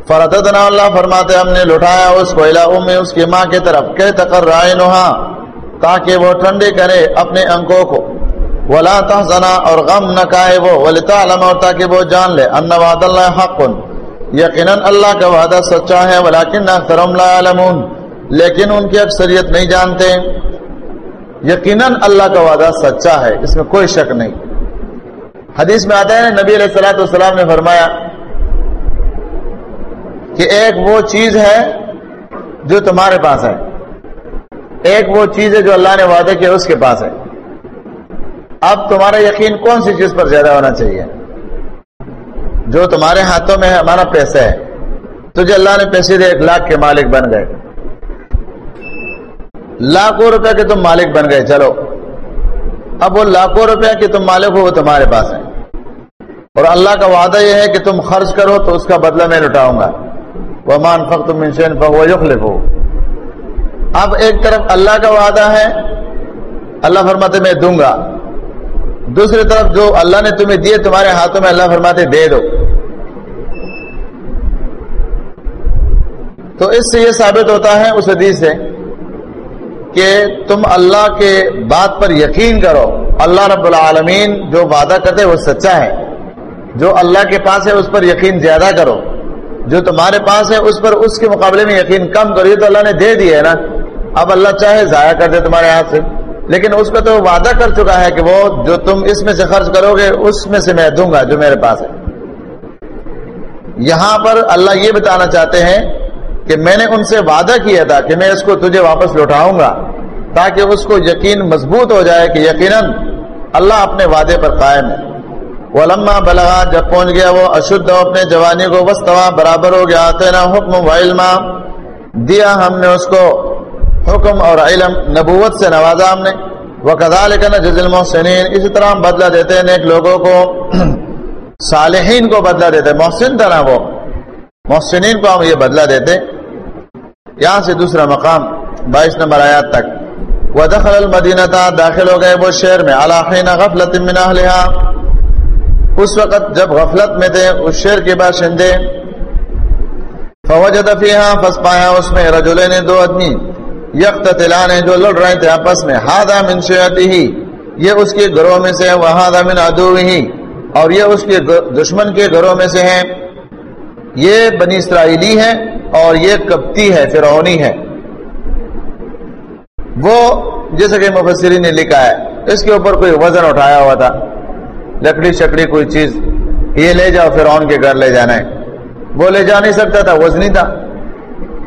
فردنا اللہ فرماتے ہم نے لٹایا اس کو میں اس کی ماں کی طرف کہ تقر رائے تاکہ وہ ٹھنڈے کرے اپنے انکوں کو۔ ولا تحزنا اور غم نہ کائے وہ ولتا علم اور تاکہ وہ جان لے ان وعد اللہ حق۔ یقیناً اللہ کا وعدہ سچا ہے، ولیکن اکثرم لا علمون لیکن ان کی اکثریت نہیں جانتے۔ یقیناً اللہ کا وعدہ سچا ہے، اس میں کوئی شک نہیں۔ حدیث میں آتا ہے، نبی علیہ السلاۃ والسلام نے فرمایا کہ ایک وہ چیز ہے جو تمہارے پاس ہے۔ ایک وہ چیز ہے جو اللہ نے وعدہ کیا، اس کے پاس ہے۔ اب تمہارا یقین کون سی چیز پر زیادہ ہونا چاہیے؟ جو تمہارے ہاتھوں میں ہے، ہمارا پیسہ ہے۔ تجھے اللہ نے پیسے دے ایک لاکھ کے مالک بن گئے۔ لاکھوں روپے کے تم مالک بن گئے، چلو۔ اب وہ لاکھوں روپے کے تم مالک ہو، وہ تمہارے پاس ہے اور اللہ کا وعدہ یہ ہے کہ تم خرچ کرو تو اس کا بدلہ میں لٹاؤں گا۔ وہ مان فخت منشین فخلف ہو اب ایک طرف اللہ کا وعدہ ہے، اللہ فرماتے میں دوں گا۔ دوسری طرف جو اللہ نے تمہیں دیے، تمہارے ہاتھوں میں اللہ فرماتے دے دو۔ تو اس سے یہ ثابت ہوتا ہے، اس حدیث سے کہ تم اللہ کے بات پر یقین کرو۔ اللہ رب العالمین جو وعدہ کرتے وہ سچا ہے۔ جو اللہ کے پاس ہے، اس پر یقین زیادہ کرو۔ جو تمہارے پاس ہے، اس پر اس کے مقابلے میں یقین کم کرو۔ یہ تو اللہ نے دے دیا ہے نا۔ اب اللہ چاہے، ضائع کر دے تمہارے ہاتھ سے۔ لیکن اس کا تو وعدہ کر چکا ہے کہ وہ جو تم اس میں سے خرچ کرو گے، اس میں سے میں دوں گا جو میرے پاس ہے۔ یہاں پر اللہ یہ بتانا چاہتے ہیں کہ میں نے ان سے وعدہ کیا تھا کہ میں اس کو تجھے واپس لوٹاؤں گا، تاکہ اس کو یقین مضبوط ہو جائے کہ یقیناً اللہ اپنے وعدے پر قائم ہے۔ وہ لمبا بلغا، جب پہنچ گیا وہ اشدھ اپنے جوانی کو بس برابر ہو گیا تیرا حکم و علم دیا ہم نے اس کو حکم اور علم نبوت سے نوازا ہم نے۔ وہ کدال کا جزل محسنین اسی طرح ہم بدلا دیتے ہیں، نیک لوگوں کو، صالحین کو بدلا دیتے محسن تھا نا وہ۔ محسنین کو ہم یہ بدلا دیتے یہاں سے دوسرا مقام، بائیس نمبر آیات تک۔ وہ دخل المدینہ تھا داخل ہو گئے وہ شہر میں۔ علاقین غفلت من اہلها اس وقت جب غفلت میں تھے، اس شہر کے باشندے۔ فوجد فیہا فس پایا اس میں رجلین، دو آدمی۔ یکت تلانے جو لڑ رہے تھے آپس میں۔ ہادا من شیعتی ہی یہ اس کے گھروں میں سے وہ من عدو ہی اور یہ اس کے دشمن کے گھروں میں سے ہیں۔ یہ بنی اسرائیلی ہے اور یہ کپتی ہے، فرعونی ہے۔ وہ جیسے کہ مفسری نے لکھا ہے، اس کے اوپر کوئی وزن اٹھایا ہوا تھا۔ لکڑی شکڑی کوئی چیز۔ یہ لے جاؤ، فرعون کے گھر لے جانا ہے۔ وہ لے جا نہیں سکتا تھا وزنی تھا۔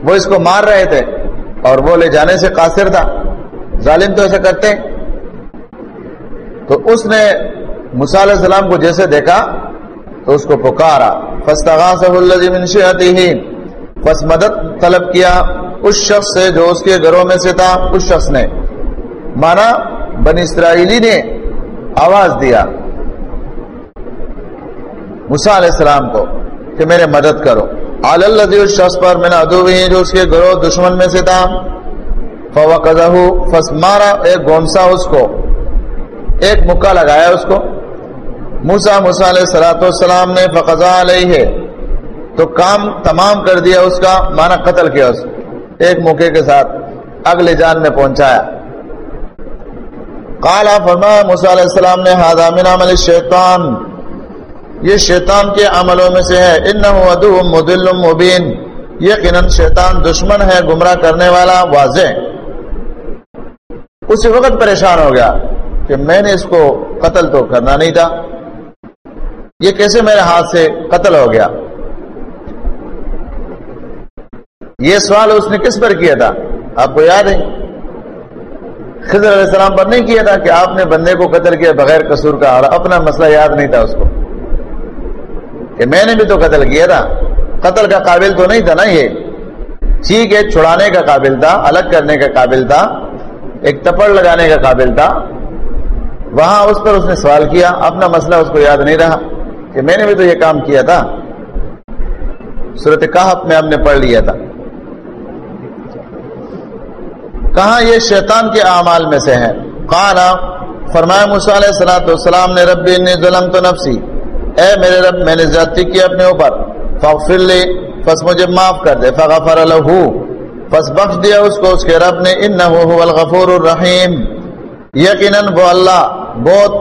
وہ اس کو مار رہے تھے۔ اور وہ لے جانے سے قاصر تھا۔ ظالم تو ایسا کرتے۔ تو اس نے علیہ السلام کو جیسے دیکھا تو اس کو پکارا۔ ہی مدد طلب کیا۔ اس شخص سے جو اس کے گھروں میں سے تھا، اس شخص نے۔ مانا بن اسرائیلی نے آواز دیا مسا علیہ السلام کو کہ میرے مدد کرو۔ اللہ شخص پر میں نے ادو جو اس کے گروہ دشمن میں سے تھا. فوقہ فس مارا، ایک گونسا اس کو، ایک مکہ لگایا اس کو. موسا موسا علیہ سلاۃ والسلام نے فقضا علیہ ہے تو کام تمام کر دیا اس کا مانا قتل کیا اس ایک موقع کے ساتھ اگلے جان میں پہنچایا. کالا فرما موسا علیہ السلام نے ہادامن عمل شیطان یہ شیطان کے عملوں میں سے ہے۔ ان کہ میں نے بھی تو قتل کیا تھا۔ قتل کا قابل تو نہیں تھا نا یہ۔ ٹھیک ہے، چھڑانے کا قابل تھا، الگ کرنے کا قابل تھا، ایک تپڑ لگانے کا قابل تھا۔ وہاں اس پر اس نے سوال کیا، اپنا مسئلہ اس کو یاد نہیں رہا کہ میں نے بھی تو یہ کام کیا تھا۔ صورت کہف میں ہم نے پڑھ لیا تھا۔ کہاں یہ شیطان کے اعمال میں سے ہے؟ کہاں فرمایا علیہ السلاۃ نے، ربی ظلم تو نفسی۔ اے میرے رب، میں نے زیادتی کی اپنے اوپر۔ فغفر لی، پس مجھے معاف کر دے۔ فغفر لہو پس بخش دیا اس کو، اس کے رب نے۔ انہو هو الغفور الرحیم۔ یقیناً وہ اللہ، بہت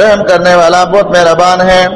رحم کرنے والا، بہت مہربان ہے۔